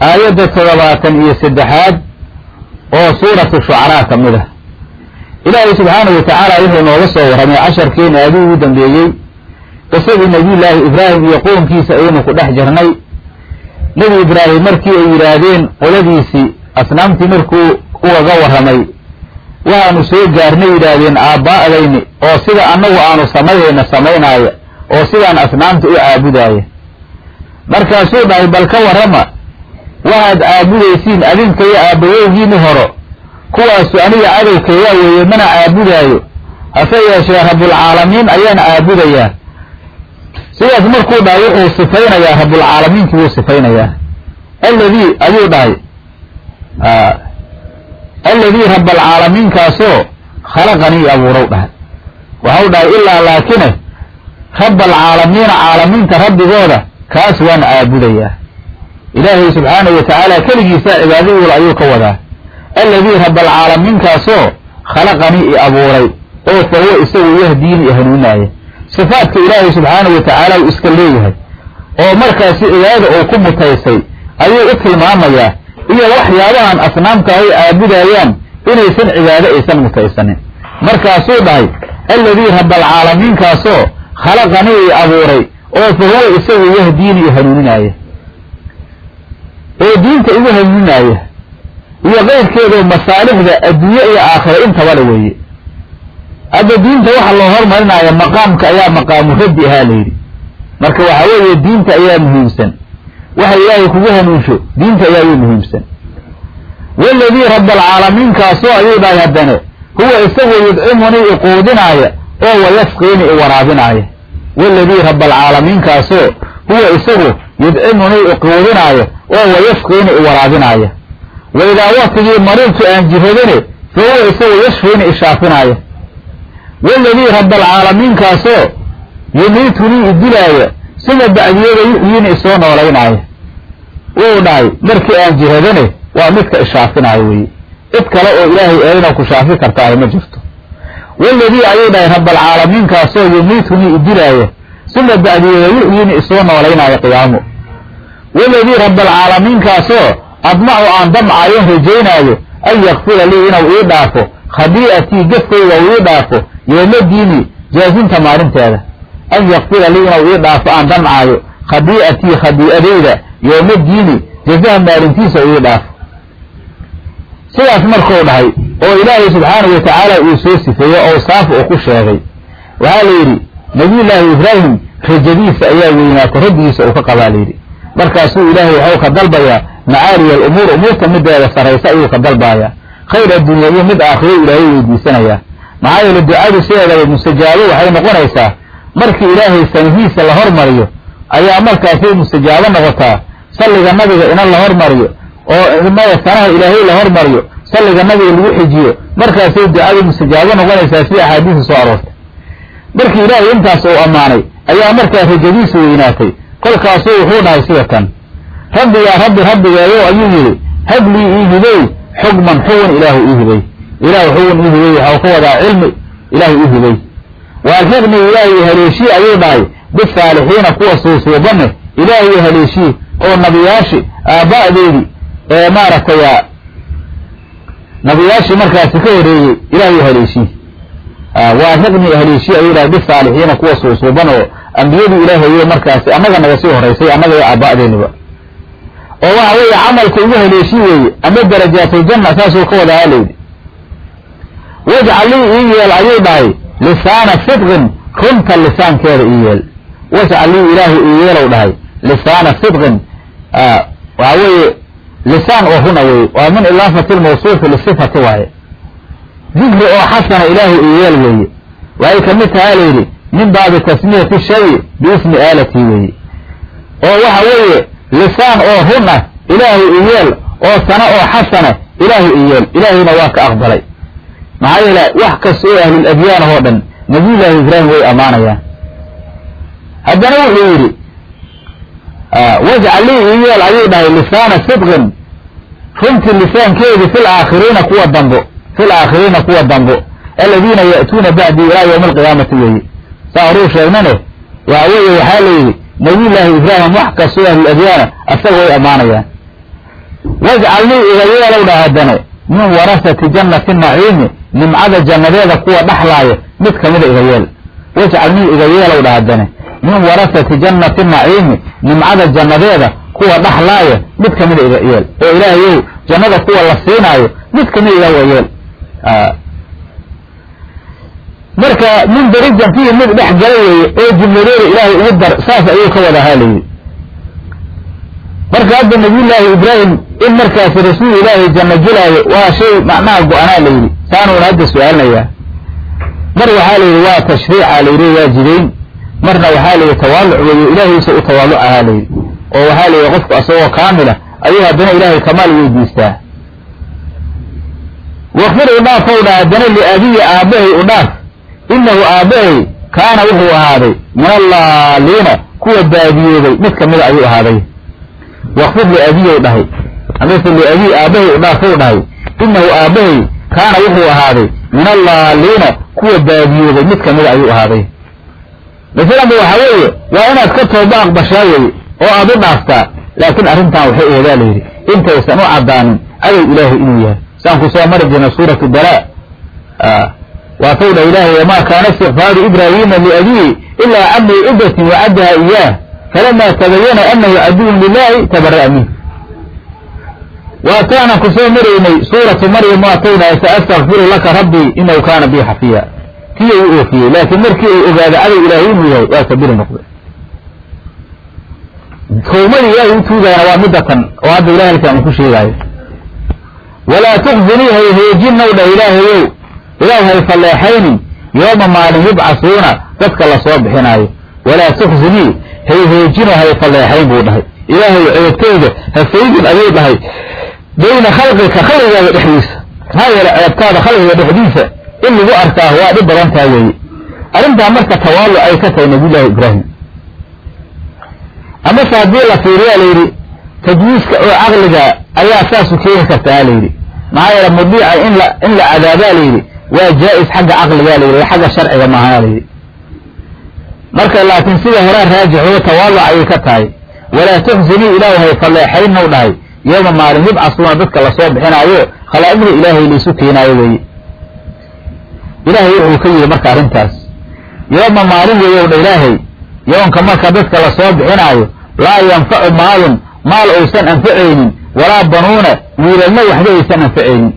aayadda toddobaatan iyo saddexaad oo suuratu shucaraa ka mid ah. Ilaahay subxaanahu watacaala wuxuu nooga soo warramay casharkeena adii ugu dambeeyey qisadii nebiyullaahi ibraahim iyo qownkiisa ayaynu ku dhex jirnay nebi ibraahim markii ay yidhaahdeen qoladiisii asnaamtii markuu ugaga warramay waxaanu soo gaarnay yidhaahdeen aabbaa'dayni oo sida annagu aanu samaynayna samaynaaya oo sidaan asnaamta u caabudaaya markaasuu dhahay bal ka warrama waxaad caabudaysiin adinka iyo aabbaweygiini horo. Kuwaasu aniga cadowkayga weeye mana caabudaayo hase yeeshee rabbulcaalamiin ayaan caabudayaa sidaas markuu dhahay wuxuu sifaynayaa rabbulcaalamiinkii wuu sifaynayaa. Alladii ayuu dhahay. Alladii rabbaalcaalamiinkaasoo khalaqanii abuurow dhahay. Waxau dhahay ilaa laakine rabbaalcaalamiina caalamiinta rabbigooda kaas waan caabudayaa ilaahay subxaanahu watacaala keligiisa cibaadadooda ayuu ka wadaa. Alladii rabbaalcaalamiinkaasoo khalaqanii i abuuray oo fa huwa isagu yahdiini i hanuunaaya sifaadka ilaahay subxaanahu wa tacaala uu iska leeyahay oo markaasi cibaadada uu ku mutaysay ayuu u tilmaamayaa iyo waxyaabahan asnaamta ay caabudayaan inaysan cibaado aysan mutaysanin. Markaasuu dhahay alladii rabaalcaalamiinkaasoo khalaqanii i abuuray oo fa huwa isagu yahdiini i hanuuninaya oo diinta igu hanuuninaya iyo qeyrkeedoo masaalixda adduunye iyo aakhira intabale weeye. Hadda diinta waxa loo hormarinaya maqaamka ayaa maqaamu rabbi ahaa layidhi marka waxa weeye diinta ayaa muhiimsan. Waxa ilaahay kugu hanuunsho diinta ayaa muhiimsan. Waladii rabaalcaalamiinkaasoo ayuu dhahay haddane huwa isagoo yudcimunii iquudinaaya oo wayasqiini i waraabinaaya waladii rabaalcaalamiinkaasoo huwa isagu yudcimunii iquudinaaya oo wayasqiini i waraabinaaya wa idaa waktigii mariirtu aan jiradane fa huwa isagu yashfiini ishaafinaaya waladii rabaalcaalamiinkaasoo yumiitunii idilaaya sida bacdiyada yuxyiini isoo noolaynaaya wuu dhahay markii aan jiradane waa midka ishaafinaayo weeye cid kale oo ilaahay ayna ku shaafi kartaahay ma jirto. Waladii ayuu dhahay rabaalcaalamiinkaasoo yumiitunii idilaaya suma bacdiyada yuxyiini isoo noolaynaaya qiyaamo waladii rabaalcaalamiinkaasoo admacu aan damcayon rajaynaayo an yakfira lii inuu ii dhaafo khadii'atii gafkayga u ii dhaafo yoomadiini jaasinta maalinteeda. An yakfira lii inuu ii dhaafo aan damcaayo khadii'atii khadii'adeyda yoomadiini jazaha maalintiisa u ii dhaafo. Sidaas markuu dhahay oo ilaahay subxaanahu wa tacaala uu soo sifeeyey oo saaf uu ku sheegay waxaa la yidhi nabiyullaahi ibraahim rajadiisa ayaa weynaatay rabbigiisa uu ka qabaa layidhi markaasuu ilaahay waxuu ka dalbayaa macaaliya alumuur umuurta mideeda saraysa ayuu ka dalbayaa. Khayr addunya iyo mid aakhiro ilaahay weydiisanayaa. Maxaa yeele ducadu sideedaba mustajaabo waxay noqonaysaa markii ilaahay sanihiisa la hormariyo ayaa markaasay mustajaabo noqotaa. Salliga nabiga inan la hormariyo oo maya sanaha ilaahay la hormariyo salliga nabiga lagu xijiyo markaasay ducadu mustajaabo noqonaysaa sida axaadiisa soo aroortay. Markii ilaahay intaas uu ammaanay ayaa markaa rajadiisu weynaatay kolkaasuu wuxuu dhahay sida tan. Rabbi yaa rabbi rabbigeeyo ayuu yidhi hablii ii hibey xugman xugun ilaahu ii hibey ilaahu xugun ii hibey waxau ka wadaa cilmi ilaahu ii hibey waarriqnii ilaahay haleeshii ayuu dhahay bisaalixiina kuwa suusuubanne ilaahay haleeshii oo nabiyaashi aabba'deedii ee maaragtay nabiyaashii markaasi ka horeeyey ilaahay haleeshii waarriqnii haleeshii ayuu dhahay bisaalixiina kuwa suusuuban oo ambiyadii ilaahaye markaasi annaga naga sii horaysay annaga iyo aabba'deeniba oo waxa weeye camalka ugu haleeshii weeye ama darajaatuljanna saasuu ka wadahaa layidhi wajcal lii ii yeel ayuu dhahay lisaana sidqin runta lisaankeeda ii yeel. Wajcal lii ilaahay ii yeelow dhahay lisaana sidqin waxa weeye lisaan oo runa weeye. Waa min idaafati lmawsuufi lisifati waaye. Dikri oo xasana ilaahay ii yeel weeye. Waxay ka mid tahaa layidhi min baabi tasmiyati shayi biismi aalatii weeye oo waxa weeye lisaan oo run ah ilaahay ii yeel oo sana oo xasana ilaahay ii yeel ilaahayna waa ka aqbalay maxaa yeele wax kasta oo ahlul adyaanah oo dhan nabiyullaahi ibraahim way ammaanayaan haddana wuxuu yidhi wajcal lii ii yeel ayuu dhahay lisaana sidqin runtii lisaankeedii fil aakhiriina kuwa dambo fil kuwa dambo aladiina ya'tuuna bacdii ilaa yowmi alqiyaamati weeye horuu sheegnane waxa weeye waxaa la yidhi nabiyullaahi ibraahim wax kastoo ahlul adyaana asaga way ammaanayaan. Wajcal lii iga yeelow min warasati jannati naciimi nimcada jannadeeda kuwa dhaxlaaya mid kamida iga yeel wajcal nii iga yeelow haddane min warasati jannati naciimi nimcada jannadeeda kuwa dhaxlaaya mid kamida iga yeel oo ilaahayow jannada kuwa la siinaayo mid kamida iga wa yeel marka min darijan fihi mid dhex gala weeye oo jumladeeda ilaahay ugu dar saas ayuu ka wada haalayey marka hadda nabiyullaahi ibraahim in markaasi rasuul ilaahay janno gelaayo waa shay macnaha go-anaa la yidhi. Saanuuna hadda su'aalinayaa mar waxaa la yidhi waa tashriica la yidhi waajibeyn marna waxaa la yidhi tawaaluc weeye ilaahiisa u tawaaluc ahaa la yidhi. Oo waxaa la yidhi qofku asagoo kaamila ayuu haddana ilaahay kamaal weydiistaa. Wakfir udhaafow dha haddana liabiyi aabbahay udhaaf inahu aabbahay kaana wuxuu ahaaday min allaaliina kuwa baadiyooday mid kamida ayuu ahaaday wakfir liabiyow dhahay amase liabiyi aabbahay udhaafow dhahay inahu aabbahay kaana wuxuu ahaaday min allaaliina kuwa baadiyooday mid kamida ayuu ahaaday masalanba waxaa weeye waa inaad ka tooba aqbashaa weye oo aad u dhaaftaa laakiin arrintan waxay eedaa layidhi intaysan u caddaanin cadow ilaahay inuu yahay saan ku soo mari jirnay suuratu balaa waatw dha ilaahay wamaa kaana istikfaaru ibraahiima liabiihi ilaa can mawcidatin wacadaha iyaah falamaa tabayana anahu caduwun lilahi tabara'a minh waataanan ku soo maraynay suuratu maryam waatw dhahay saastakfiru laka rabbii inahu kaana bii xafiya kii u oofiyey laakiin markii uu ogaada cadow ilaahay inuu yahay waa sabiri noqday. Towmadii ilaahay u tuugayana waa midatan oo hadda ilahay uu ku sheegaayo. Walaa tukzinii hay hoojinow dha ilaahayow ilaah hay falleexaynin yooma maalin yubcasuuna dadka la soo bixinaayo. Walaa tukzinii hay hoojino hay falleexayn buu dhahay. Ilaahay ceebtayda ha faydin ayuu dhahay. Bayna khalqika khalqigaaga dhexdiisa. Maxaa yeele ceebtaada khalqiga dhexdiisa in lagu arkaa waa dhib badan taha weeye. Arrintaa marka tawaaluc ay ka tahay nabiyullaahi ibraahim. Amase haddii la fiiriyaa layidhi tajwiiska oo caqliga ayaa saasu keeni kartaa layidhi maxaa yeele mudiica in la in la cadaabaa layidhi waa jaa-is xagga caqliga layidhi xagga sharciga maaha layidhi marka laakiin sida horaa raajixoo tawaaluc ayay ka tahay. Walaa tuxsinii ilaahu hay falleexaynow dhahay. Yooma maalin yubcasuuna dadka la soo bixinaayo khalaa'iqda ilaahay laisu keenaayo weeye ilaahay wuxuu ka yidhi marka arrintaas yooma maalin weeyow dha ilaahay yoonka marka dadka la soo bixinaayo laa yanfacu maalun maal aysan anfacaynin walaa banuuna wiilalna waxba aysan anfacaynin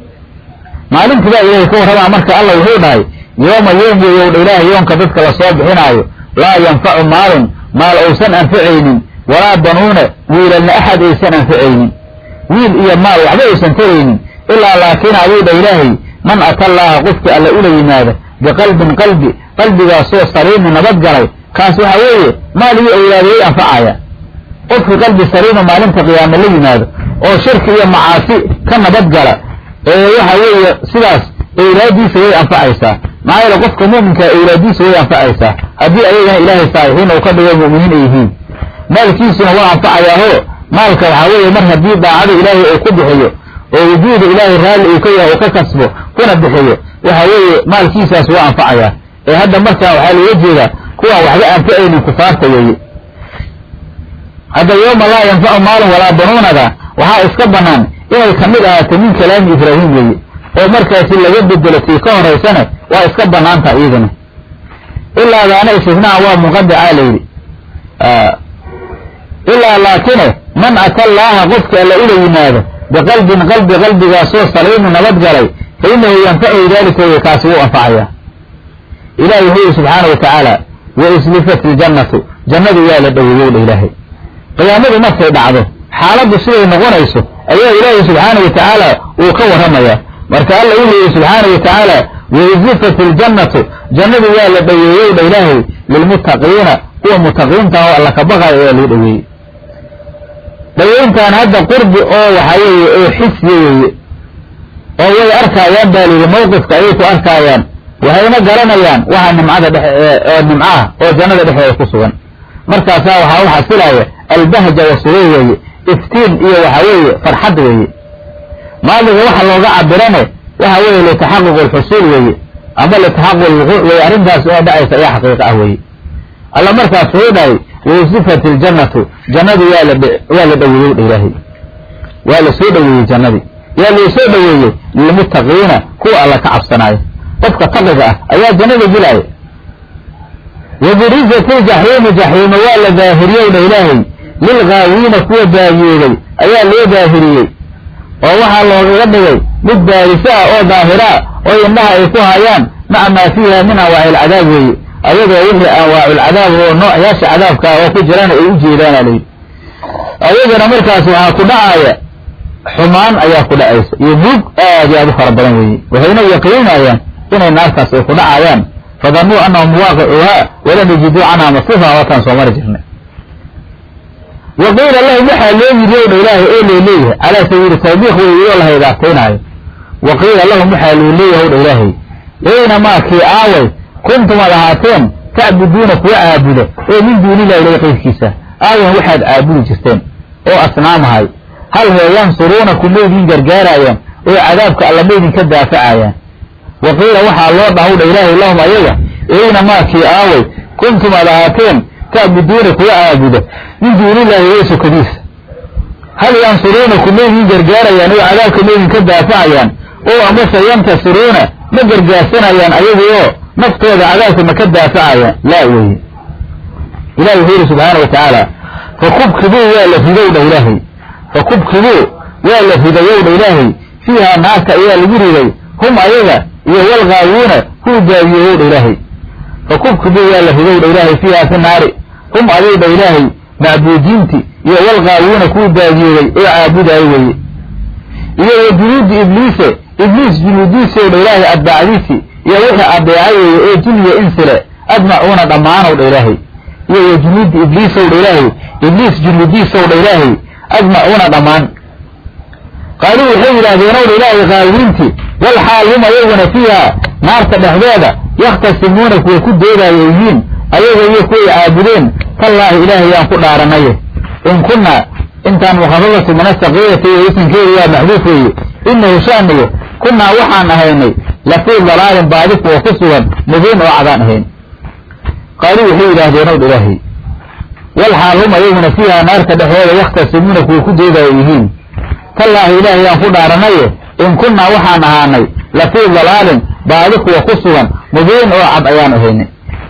maalintii baa ilaahay ka warramaa marka alla wuxuu dhahay yooma yoom weeyow dha ilaahay yoonka dadka la soo bixinaayo laa yanfacu maalun maal aysan anfacaynin walaa banuuna wiilalna axad aysan anfacaynin wiil iyo maal waxba aysan taraynin ilaa laakiin aduu dha ilaahay man ata allaaha qofkii alla ula yimaada biqalbin qalbi qalbigaasoo saliimi nabadgalay kaas waxaa weeye maal iyo awlaadayay anfacaya. Qofkii qalbi saliima maalinta qiyaame la yimaado oo shirki iyo macaasi ka nabadgala ee waxa weeye sidaas awlaadiisa way anfacaysaa. Maxaa yeele qofka mu'minka awlaadiisa way anfacaysaa. Haddii ayagana ilaahay saalixiin uu ka dhigo mu'miniin ay yihiin. Maalkiisuna waa anfacayaaho maalka waxaa weeye mar haddii daacada ilaahay uu ku bixiyo oo wujuuda ilaahay raalli uu ka yahay uu ka kasbo kuna bixiyo waxa weeye maalkiisaas waa anfacayaa ee hadda markaa waxaa looga jeedaa kuwaan waxba anfacaynin kufaarta weeye. Hadda yooma laa yanfacu maalun walaa banuunada waxaa iska bannaan inay ka mid ahaato min kalaami ibraahim weeye oo markaasi laga bedelo tii ka horaysana waa iska bannaantaha iyaduna. Ilaa daana istisnaa waa muqadacaa layidhi ilaa laakine man ata allaaha qofka alla ula yimaado biqalbin qalbi qalbigaasoo saliimu nabadgalay fa inahu yanfacuhu daalika wey kaasi wuu anfacayaa ilahi wuxuu subxaana wa tacaala wa islifat iljannatu jannadu waa la dhoweeyow dha ilaahay. Qiyaamadu markay dhacdo xaaladdu siday noqonayso ayaa ilaahay subxaana wa tacaala uu ka warramayaa marka alla uu leeyay subxaana wa tacaala wa islifat iljannatu jannadu waa la dhoweeyow dha ilaahay lilmuttaqiina kuwa mutaqiinta oo alla ka baqayo ayaa loo dhoweeyey. Dhaweyntaan hadda qurbi oo waxaa weeye oo xisya weeye oo way arkaayaan baa layidhi mawqifka ayay ku arkaayaan. Waxayna garanayaan waxa nimcada dhex oo nimcaha oo jannada dhexdeeda ku sugan. Markaasaa waxaa u xasilaya albahja wa suruur weeye iftiin iyo waxa weeye farxad weeye. Maaliga waxa looga cabirane waxa weeye litaxaquq alxusuul weeye. Ama litaxaquq alwuquuc weeye arrintaas oo dhacaysa ayaa xaqiiqa ah weeye. Alla markaas wuxuu dhahay wausifat iljannatu jannadu waa la dhoweeyey dha ilaahay. Waa la soo dhoweeyey jannadii. Yaa loo soo dhoweeyey lilmuttaqiina kuwa alla ka cabsanaayo. Qofka taqiga ah ayaa jannada gelaya waburizat iljaxiimu jaxiima waa la daahiriyey dha ilaahay lilghaawiina kuwa baadiyooday ayaa loo daahiriyey oo waxaa loogaga dhigay mid baadisa ah oo daahiraa oo indhaha ay ku hayaan maca maa fiiha min anwaaci alcadaab weeye. Ayadoo wixii anwaaculcadaab oo noocyaasha cadaabkaa oo ku jirana ay u jeedaana layidhi ayagana markaas waxaa ku dhacaaya xumaan ayaa ku dhacaysa iyo mug aad iyo aad u fara badan weeye. Waxayna yaqiinayaan inay naartaas ay ku dhacayaan. Fadannuu annahum waaqicuuhaa walam yajiduu canhaa masifa waataan soo mari jirnay wa qiila lahum waxaa loo yidhi ow dha ilaahay oo loo leeyahay calaa sabiili tawbiiq wey iyadoo la haydaartaynaayo wa lahum waxaa loo leeyahay ow dha ilaahay aynamaa kii aaway kuntum ad ahaateen tacbuduuna kuwa caabuda oo min duunillahi ilahi qayrkiisa aawan waxaad caabudi jirteen oo asnaamahay hal hee yansuruunakum maydin gargaaraayaan oo cadaabka alla maydinka daafacayaan wa qiila waxaa loo dhahowdha ilaahay lahum ayaga eynamaa kii aaway kuntum aad ahaateen ta'buduuna kuwa caabuda min duunillaahi way sokadiisa hal yansuruunakum ma idin gargaarayaan oo cadaabka ma idinka daafacayaan oo amase yantasiruuna ma gargaarsanayaan ayagu oo naftooda cadaabka ma ka daafacayaan? Laa weeye. Ilahi wuxuu yidhi subxaana wa tacaala fakubkibuu waa la ridowdha ilaahay. Fakubkibuu waa la ridayowdha ilaahay. Fiihaa naarta ayaa lagu riday hum ayaga iyo walgaawuuna kuwa baadiyowdha ilaahay. Fakubkibuu waa la ridowdha ilaahay. Fiihaa fi naari hum adowdha ilaahay macbuudiinti iyo walgaawuuna kuwa baadiyoobay oo caabudaay weeye. Iyo wa junuudi ibliise ibliis junuudiisowdha ilaahay adbaacdiisi iyo wixii adeecay weeye oo jiniya insile ajmacuuna dhammaanowdha ilaahay. Iyo wa junuudi ibliisowdha ilaahay ibliis junuudiisowdha ilaahay ajmacuuna dhammaan. Qaaluu waxay yidhaahdeen owdha ilaahay qaawiliintii wal xaal hum ayaguna fiiha naarta dhexdeeda yakhtasimuuna kuwa ku doodaayo yihiin ayaga iyo kuway caabudeen tallaahi ilaahay yaan ku dhaaranaye in kunna intaan mukhafafatu min asaqiirati iyo isinkeedu waa maxduuf weeye inahu shaaniye kunnaa waxaan ahaynay lafii dalaalin baadi kuwa ku sugan mubiin oo cadaan ahayn. Qaaluu waxay yidhaahdeen owdha ilaahay wal xaal hum ayaguna fiiha naarta dhexdeeda yakhtasimuuna kuwa ku doodaayo yihiin. Tallaahi ilaahay yaan ku dhaaranaye in kunnaa waxaan ahaanay lafii dalaalin baadi kuwa ku sugan mubiin oo cad ayaan ahaynay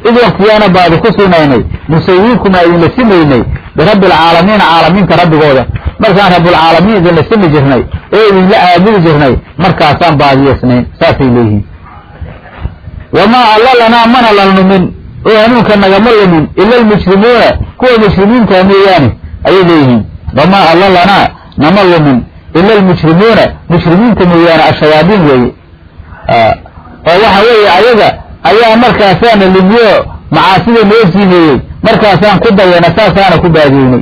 id waktiyaana baadi ku sugnaynay nusawiikum idinla simaynay birabbi alcaalamiina caalamiinta rabbigooda markaan rabbulcaalamiin idinla simi jirnay oo idinla caabudi jirnay markaasaan baadiyeysnayn saasay leeyihiin wamaa alla lanaa mana la lumin oo hanuunka nagama lumin ila almujrimuuna kuwa mujrimiinta mooyaane ayay leeyihiin wamaa alla lanaa nama lumin ila almujrimuuna mujrimiinta mooyaane ashayaadiin weeye oo waxa weeye ayaga ayaa markaasaana lumiyo macaasida noo siimeeyey markaasaan ku dayana saasaana ku baadiyeynay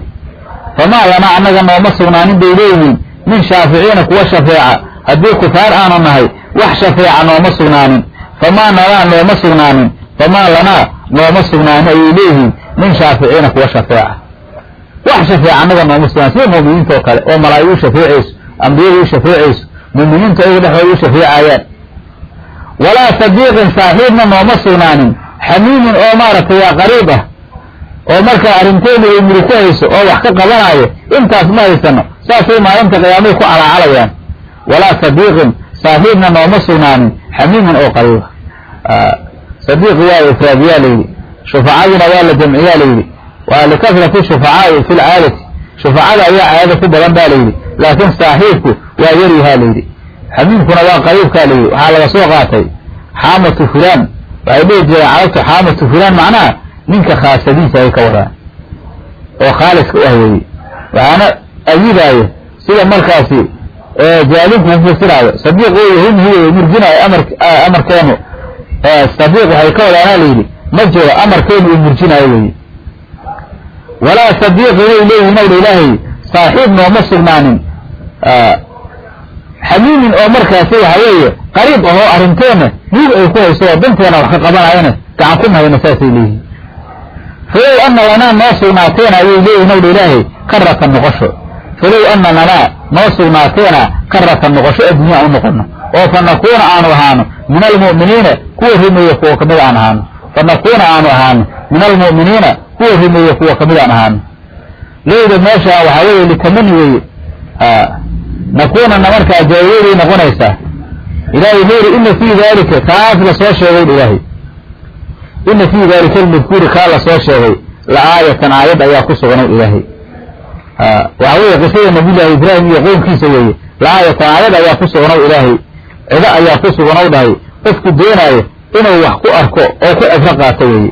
famaa lanaa annaga nooma sugnaanin bay leeyihiin min shaaficiina kuwa shafeeca. Haddii kufaar aanu nahay wax shafeeca nooma sugnaanin. Famaa lanaa nooma sugnaanin famaa lanaa nooma sugnaanin ayay leeyihiin min shaaficiina kuwa shafeeca. Wax shafeeca annaga nooma sugnaanin sida mu'miniinta oo kale oo malaa'igu u shafeecayso ambiyadu u shafeecayso mu'miniinta ayaga dhexdooda u shafeecayaan walaa sadiiqin saaxiibna nooma sugnaanin xamiimin oo maaragtay yaa qariib ah oo markaa arrinteenu ay miri ku hayso oo wax ka qabanaayo intaas ma haysano saasay maalinta qiyaamay ku calaacalayaan walaa sadiiqin saaxiibna nooma sugnaanin xamiimin oo qariib ah sadiiqi waa ifraadiyaa layidhi shufacadina waa la jamciyaa layidhi waa likasrati shufacaa'i fi lcaadati shufacada ayaa caadada ku badan baa layidhi laakiin saaxiibku waa yaryahaa layidhi xamiimkuna waa qariibkaa layidhi waxaa laga soo qaatay xaamatu fulaan. Waxay dhihi jireen carabtu xaamatu fulaan macnaha ninka khaasadiisa ay ka wadaan oo khaaliska u ah weeye waxaana ayidaayo sida markaasi jaalibku ku fasiraayo sadiiq wey hum hiy murjinaayo amar amarkeenu sadiiq waxay ka wadaanaa layidhi ma jiro amarkeenu uu murjinaayo weeye walaa sadiiqi way leeyihiin owdha ilaahay saaxiib nooma sugnaanin xamiimin oo markaasi waxa weeye qariib ahoo arrinteena mug ay ku hayso oo danteena wax ka qabanayana gacan ku nahayna saasay leeyihiin falow ana lanaa noo sugnaateena ayay leeyihiin owdha ilaahay karatan noqosho. Falow ana lanaa noo sugnaateena karatan noqosho addunya u noqono oo fa nakuuna aanu ahaano min almu'miniina kuwa rumeeye kuwa ka mid aan ahaano. Fa nakuuna aanu ahaano min almu'miniina kuwa rumeeye kuwa ka mid aan ahaano. Leyda meesha waxaa weeye litamani weeye nakuunana markaa jaawaday noqonaysaa? Ilaahay wuxuu yidhi ina fii daalika kaas la soo sheegay ilaahay. Ina fii daalika almadkuuri kaa la soo sheegay. La aayatan aayad ayaa ku suganow ilaahay. Waxa weeye qisada nabiyullaahi ibraahim iyo qownkiisa weeye. La aayatan aayad ayaa ku suganow ilaahay. Cido ayaa ku suganow dhahay. Qofku doonaayo inuu wax ku arko oo ku cibro qaato weeye.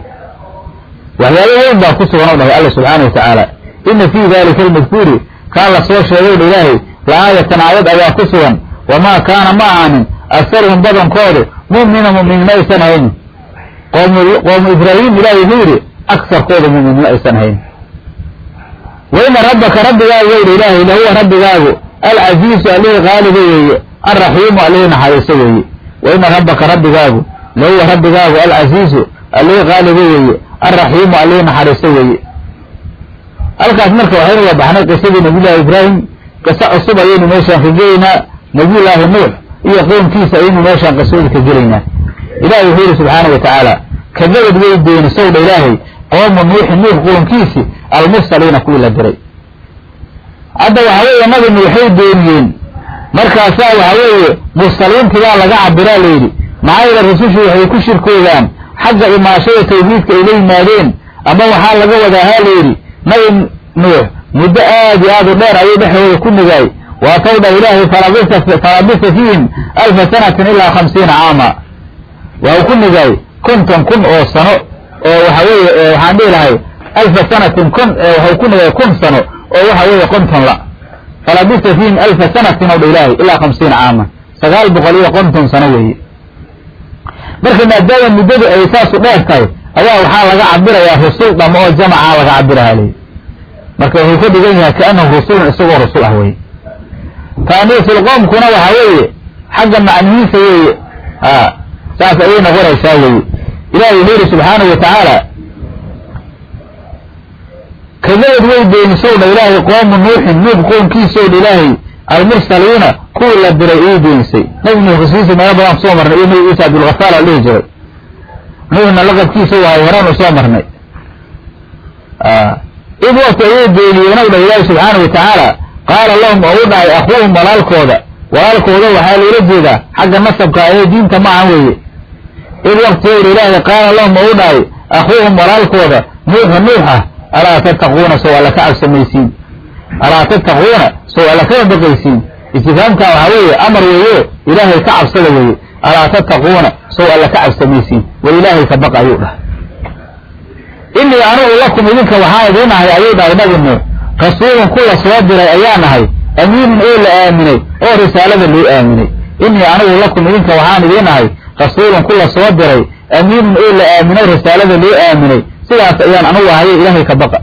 Waxyaabo weyn baa ku suganow dhahay alla subxaana wa tacaala ina fii daalika almadkuuri kaa la soo sheegay ilaahay la-aayatan aayad ayaa ku sugan. Wamaa kaana ma ahaanin aktaruhum badankoodu mu'mina mu'miniin aysan haynin. Qoomu ibraahim ilaahay wuxuu yidhi aksarkooda mu'miniin aysan haynin. Waina rabbaka rabbigaagu weyha ilaahay lahuwa rabbigaagu alcasiizu allihii qaaliba weeye alraxiimu allihii naxariiso weeye. Waina rabbaka rabbigaagu lahuwa rabbigaagu alcasiizu allihii qaaliba weeye alraxiimu allihii naxariiso weeye. Halkaas marka waxaynu waa baxnay qisadii nabiyullaahi ibraahim qiso cusub ayaynu meeshaan ka gelaynaa nabiyullaahi nuux iyo qoomkiisa ayaynu meeshaan qisooda ka gelaynaa ilahi wuxuu yihi subxaana wa tacaala kadabad way beenisowdha ilaahay qoomu nuuxi nuux qulunkiisi almursaliina kuwii la diray. Hadda waxa weeye nabi nuuxay beeniyeen. Markaasaa waxa weeye mursaliintigaa laga cabiraa layidhi maxaa yeele rusushu waxay ku shirkoodaan xagga imaashada tawxiidka ay la yimaadeen ama waxaa laga wadaahaa layidhi nabi nuux muddo aad iyo aad u dheer ayuu dhexdooda ku nigaay waataw dha ilaahay falabisa fiihim alfa sanatin ilaa khamsiina caama. Waa uu ku nigaay konton kun oo sano oo waxa weeye waxaan dhihi lahay alfa sanatin kun waxau ku nigaay kun sano oo waxa weeye konton la. Falabisa fiihim alfa sanatin o dha ilaahay ilaa khamsiina caama. Sagaal boqol iyo konton sano weeye marka maadaama muddadu ay saasu dheer tahay ayaa waxaa laga cabirayaa rusul dhama oo jamacaa laga cabirahaa ley marka wuxuu ka dhigan yahay kaanahu rusulun isagoo rusul ah weye taaniisul qoomkuna waxa weeye xagga macnihiisa weeye. A saas ayay noqonaysaa weye ilahi wuxuu yihi subxaanahu watacaala kadabad way beenisowdha ilaahay qoomu nuuxin nuux qoomkiisowdha ilaahay almursaliina kuwii la diray iyay beenisay nabi nuux qisadiisa meelo badan ku soo marnay iyo nabi ciisa cabdulkafaar la dhihi jiray. Nuuxna laqabkiisa wahay horaan u soo marnay id wakti ayay beeniyeen ow dha ilaahi subxaana wa tacaala qaala lahum oo u dhahay akhuuhum walaalkooda. Walaalkooda waxaa loola jeedaa xagga nasabka ee diinta maahan weeye. Id wakti ow dha ilaahi qaala lahum oo u dhahay akhuuhum walaalkooda. Nuuxa nuux ah alaa tattaquuna sow alla ka cabsamaysiin. Alaa tattaquuna sow alla kama baqaysiin istifaamkaa waxaa weeye amar weeyo ilaahay ka cabsada weeye. Alaa tattaquuna sow alla ka cabsamaysiin. War ilaahay ka baqa ayuu dhahay inii anugu lakum idinka waxaan idiin ahay ayuu dhahay nabi rasuulun ku la soo diray ayaa nahay amiinun oo la aaminay oo risaalada loo aaminay. Inii anigu lakum idinka waxaan idiin ahay rasuulun ku la soo diray amiinun oo la aaminay risaalada loo aaminay. Sidaas ayaan anugu ahaye ilaahay ka baqa.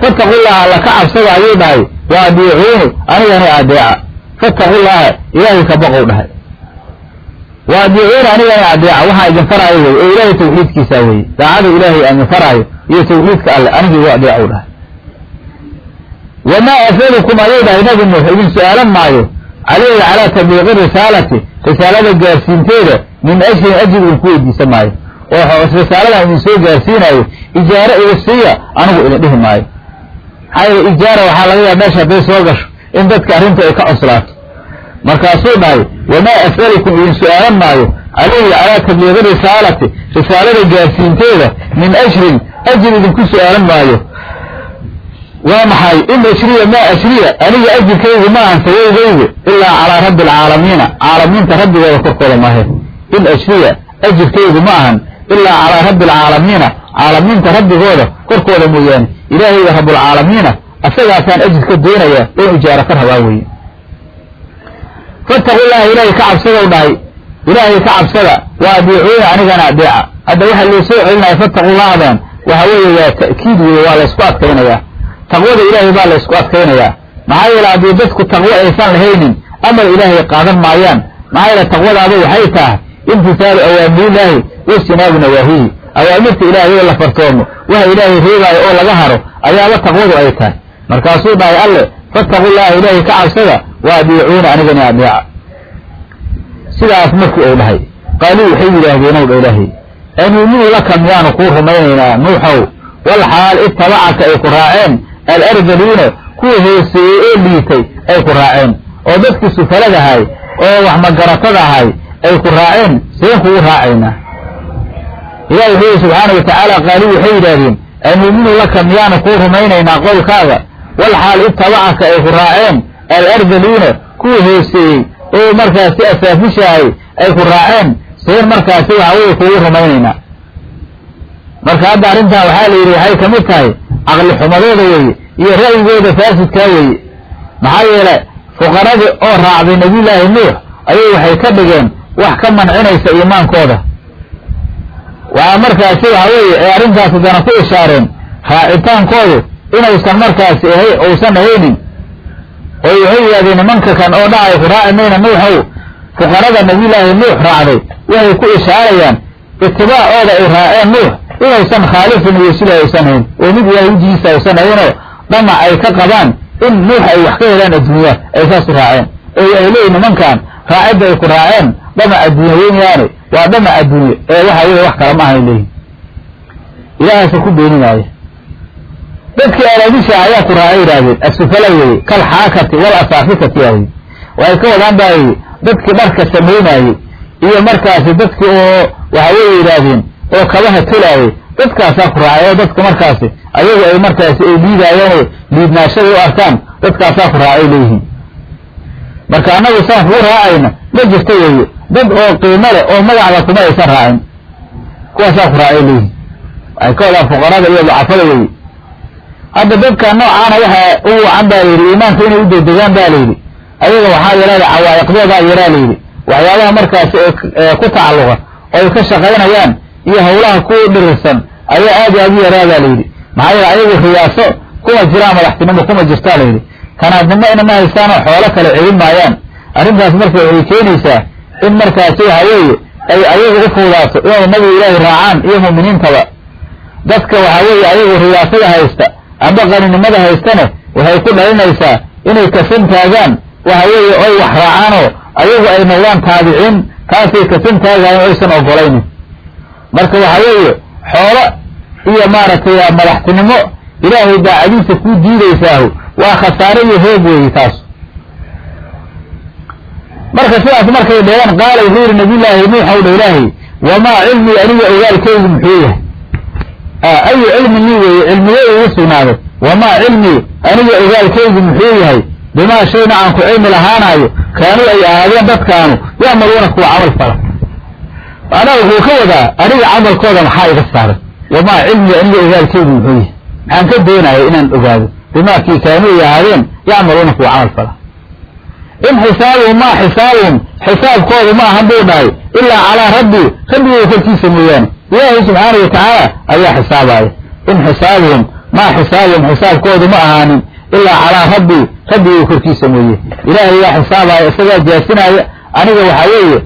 Fattaqullaha alla ka cabsada ayuu dhahay. Wa adiicuuni anigana adeeca. Fattaqullaha ilaahay ka baqow dhahay wa adiicuuni anigana adeeca waxaa idin faraayo weye oo ilaahay tawxiidkiisa weye daacada ilaahay aan idin faraayo iyo tawxiidka alle anigii wa adeecow dhahay. Wamaa asalukum ayuu dhahay nabi nuux idin su'aalan maayo calayhi calaa tabliiqi risaalati risaalada gaarsiinteeda min ajrin ajri idinku weydiisan maayo. Oo risaaladan idin soo gaarsiinayo ijaaro iga siiya anigu idin dhihi maayo. Maxaa yeele ijaara waxaa laga yaaba meesha hadday soo gasho in dadka arrinta ay ka coslaato markaasuu dhahay wamaa as'alukum idin su'aalan maayo? Calayhi calaa tabliiqi risaalati risaalada gaarsiinteeda min ajrin ajri idinku su'aalan maayo. Waa maxay? In ashriya maa ashriya? Aniga ajirkaygu ma ahan sawaygaygu ilaa calaa rabbi alcaalamiina caalamiinta rabbigooda korkooda maahe in ashriya ajirkaygu ma ahan ilaa calaa rabbi alcaalamiina caalamiinta rabbigooda korkooda mooyaane. Ilaahayga rabbulcaalamiina asagaasaan ajir ka doonaya oon ijaaro ka rabaa weye fattaqu llaha ilaahay ka cabsadow dhahay. Ilaahay ka cabsada. Waa adiicuuna anigana adeeca hadda waxaa loo soo celinaya fattaqu llahdan waxa weeye waa ta'kiid weye waa laysku adkaynayaa taqwada ilaahay baa laysku adkaynayaa maxaa yeele haddii dadku taqwo aysan lahaynin amar ilaahay qaadan maayaan. Maxaa yeele taqwadaada waxay tahay imtisaalu awaamirilaahi wajtinaabu nawaahihi awaamirta ilaahay oo la fartoomo waxa ilaahay reebaayo oo laga haro ayaaba taqwadu ay tahay. Markaasuu dhahay alle fattaqu llaha ilaahay ka cabsada wa adiicuuna anigani adeeca sidaas markii uu dhahay qaaluu waxay yidhaahdeen ow dha ilaahay anuuminu laka miyaanu kuu rumaynaynaa nuuxow wal xaal ittabacaka ay ku raaceen. Alardaluuna kuwa hooseeyey oo liitay ay ku raaceen. Oo dadkii sufaladahay oo wax magaratada ahay ay ku raaceen. Seen kugu raacaynaa ilahi wuxuu yihi subxaana wa tacaala qaaluu waxay yidhaahdeen anuuminu laka miyaanu kuu rumaynaynaa qowlkaaga. Wal xaal ittabacaka ay ku raaceen alardaluuna kuwa hooseeyey oo markaasi asaafishahay ay ku raaceen seen markaasi waxa weye kugu rumaynaynaa marka hadda arrintan waxaa la yidhi waxay ka mid tahay caqli xumadooda weeye iyo ra'yigooda faasidkaa weeye. Maxaa yeele fuqaradii oo raacday nebiyullaahi nuux ayay waxay ka dhigeen wax ka mancinaysa iimaankooda. Waxaa markaasi waxa weeye ay arrintaas haddana ku ishaareen raacitaankoodu inuusan markaasi ahay uusan ahaynin oo waxay yidhahdeen nimanka kan oo dhacay ku raaci mayna nuuxow fuqarada nebiyullaahi nuux raacday waxay ku ishaarayaan itibaacooda ay raaceen nuux inuusan khaalifin iyo sida aysan hayn oo mid ilaahay wejigiisa aysan haynoo dhamac ay ka qabaan in nuux ay wax ka helaan adduunya ay saas raaceen. Oo ay leeyihiin nimankan raacidda ay ku raaceen dhamac adduunye weynayaane waa dhamac adduunye ee waxa weye wax kala ma ahay leeyihiin ilaahaysa ku beeninaaya dadkii alaadisha ayaa ku raacay yidhaahdeen asufala weye kal xaakati wal asaafikati ahy waxay ka wadaan baa dadkii dharka samaynaayey iyo markaasi dadkii oo waxa weye yidhaahdeen oo kabaha tolaayay dadkaasaa ku raacay oo dadka markaasi ayagu ay markaasi ay liidaayeenoo liidnaashada u arkaan dadkaasaa ku raacay leeyihiin. Marka annagu saan kugu raacayna ma jirto weeye dad oo qiimo leh oo magacda kuma aysan raacin kuwaasaa ku raacay leeyihiin. Waxay ka wadaan fuqarada iyo dacafada weeye hadda dadka noocaana waxaa u wacan baa layidhi iimaanka inay u degdegaan ba layidhi ayaga waxaa yaraada cawaa'iqdoodaa yaraa layidhi waxyaabaha markaasi ee ku tacalluqa oo ka shaqaynayaan iyo hawlaha ku dhirirsan ayaa aad i aad u yaraadaa layidhi maxaa yeele ayagu riyaaso kuma jiraan madaxtinimo kuma jirtaa layidhi kanaadnimo inama haystaanoo xoolo kale celin maayaan. Arrintaas marka waxay keenaysaa in markaasi waxa weeye ay ayagu u fuudaato inay nabiga ilaahi raacaan iyo mu'miniintaba. Dadka waxa weeye ayagu riyaasada haysta amba qaninimada haystane waxay ku dhalinaysaa inay kasan taagaan. Waxa weeye oy wax raacaanoo ayagu ay noqdaan taabiciin kaasay kasan taagayan oysan ogolaynin marka waxa weeye xoolo iyo maaragtay madaxtinimo ilaahay daacadiisa kuu diidaysaahu waa khasaare iyo hoog weeye taas. Marka sidaas markay dheheen qaala wuxuu yidhi nabiyullaahi nuuxow dha ilaahay wamaa cilmii aniga ogaalkaygu muxuu yahay ayu cilmin lii weeye cilmiye igu sugnaaday. Wamaa cilmii aniga ogaalkaygu muxuu yahay? Bimaa shayna aan ku cilmi lahaanaayo kaanuu ay ahaadeen dadkaanu yacmaluuna kuwa camal fala. Macnaha wuxuu ka wadaa aniga camalkooda maxaa iga saaray? Wamaa cilmii aniga ogaalkaygu muxuu yahay? Maxaan ka doonaya inaan ogaado. Bimaa kii kaanuu ay ahaadeen yacmaluuna kuwa camal fala. In xisaabuhum maa xisaabuhum xisaabkoodu ma ahan buu dhahay ilaa calaa rabbi rabbigooda korkiisa mooyaane ilaahay subxaanau watacaala ayaa xisaabaya in xisaabuhum maa xisaabuhum xisaabkoodu ma ahaanin ilaa calaa rabbi rabbigooda korkiisa mooye. Ilaahay yaa xisaabaya isagaa jaasinaya aniga waxaa weeye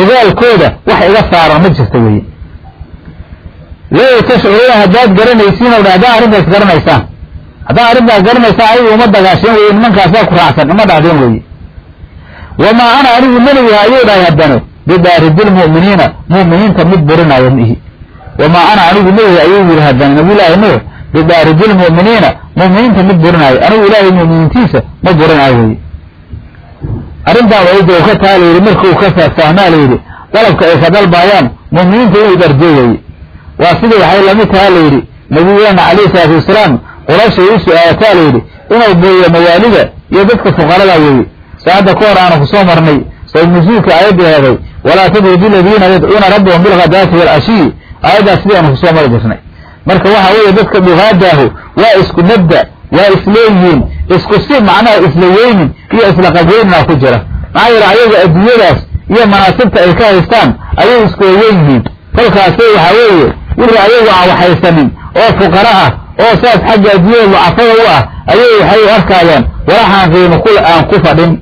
ogaalkooda wax iga saaran ma jirta weeye. Low tashcuruuna haddaad garanaysiin o haddaa arrintaas garanaysaan. Haddaa arrintaas garanaysaan adigu uma dagaasheen weye nimankaasaa ku raacsan ima dhacdeen weeye. Wamaa ana anigu meligaha ayuu dhahay haddana bidaaridilmu'miniina mu'miniinta mid burinaayo mihi. Wamaa ana anigu meliga ayuu yihi haddana nabiyullaahi nuux bidaaridilmu'miniina mu'miniinta mid burinaayo anigu ilaahay mu'miniintiisa ma burinaayo weye arrintan wayda ka taha layidhi markuu ka fahfahmaa layidhi dalabka ay ka dalbaayaan mu'miniinta inuu dharjoo weye waa sidii waxay la mid taha layidhi nabiyullahna calayhi salaatu wasalaam qurayshay u su'aalataa layidhi inuu buuyo mawaalida iyo dadka fuqarada weeye saada ka hor aanu ku soo marnay sabab nusuulka aayadda eeday walaa tadridi aladiina yadcuuna rabbahum bilghadaati waalcashiyi aayaddaas sidii aanu ku soo mari jirnay marka waxa weeye dadka dhugaadaahu waa isku nabda waa isleeyihiin isku si macnaha isla weynin iyo isla qabweynina ku jira. Maxaa yeele ayaga adduunyadaas iyo manaasibta ay ka haystaan ayay isku weyn yihiin kolkaasay waxaa weeye wixii ayagu aan waxaysanin oo fuqara ah oo saas xagga adduunyada lucafada u ah ayay waxay u arkaayaan walaxaan qiimo aan ku fadhin.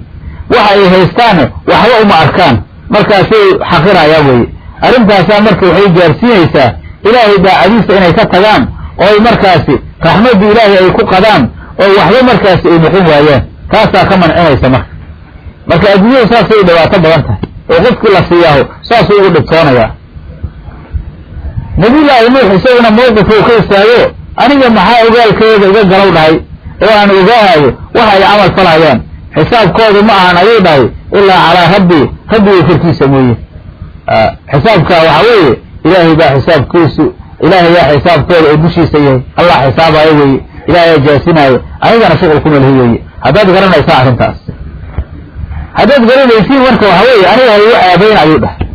Waxa ay haystaanne waxba uma arkaan markaasay xaqirayaan weeye arrintaasaa marka waxay gaarsiinaysaa ilaahay daacadiisa inay ka tagaan oo ay markaasi raxmadda ilaahay ay ku qadaan oo waxba markaasi ay noqon waayaan. Taasaa ka mancinaysa marka. Marka adduunyadu saasay dhibaato badan tahay oo qofkii la siiyaaho saasuu ugu dhibtoonayaa nabiyullaahi nuux isaguna mawqifuu ka istaago aniga maxaa ogaalkeeda iga galow dhahay? Oo aan ogaahayo waxa ay camal falayaan xisaabkoodu ma ahan ayuu dhahay ilaa calaa rabbi rabbiga korkiisa mooye. Xisaabka waxa weeye ilaahay baa xisaabkiisu ilaahay yaa xisaabkooda oo dushiisa yahay. Allah xisaabayo weeye ilahay yaa jaasinaayo anigana shuqul ku malhi weeye. Haddaad garanaysaa arrintaas. Haddaad garanaysiin marka waxa weeye aniga ha igu aabayn ayuu dhahay.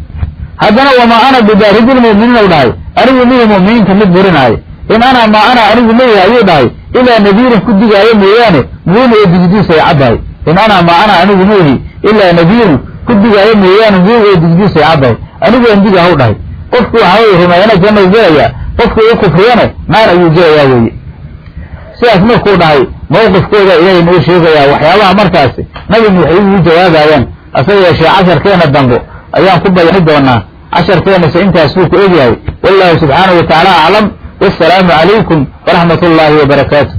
Haddana wamaa ana bidaaridilmu'miniin u dhahay. Anigu mihi mu'miniinta mid burinaayo. In ana maa ana anigu mihi ayuu dhahay. Ilaa nadiirin ku digaayo mooyaane mubiin oo digdiisa ay caddahay in ana maa ana anigu mihi ilaa nadiirun ku digaayo mooyaane mubiin oo digdiisa ay caddahay anigu aan diga haw dhahay qofku waxa weye rumeeyana jannau gelayaa qofku u kufriyana naar ayuu gelayaa weeye. Sidaas markuu dhahay mawqifkooda ilaahay noo sheegayaa waxyaabaha markaasi nabinu waxay ugu jawaabayaan. Asa yeeshee casharkeena dambo ayaan ku bayani doonaa. Casharkeenase intaasuu ku egyahay. Wallahu subxaanahu watacaala aclam wassalaamu calaykum waraxmat ullaahi wabarakaatu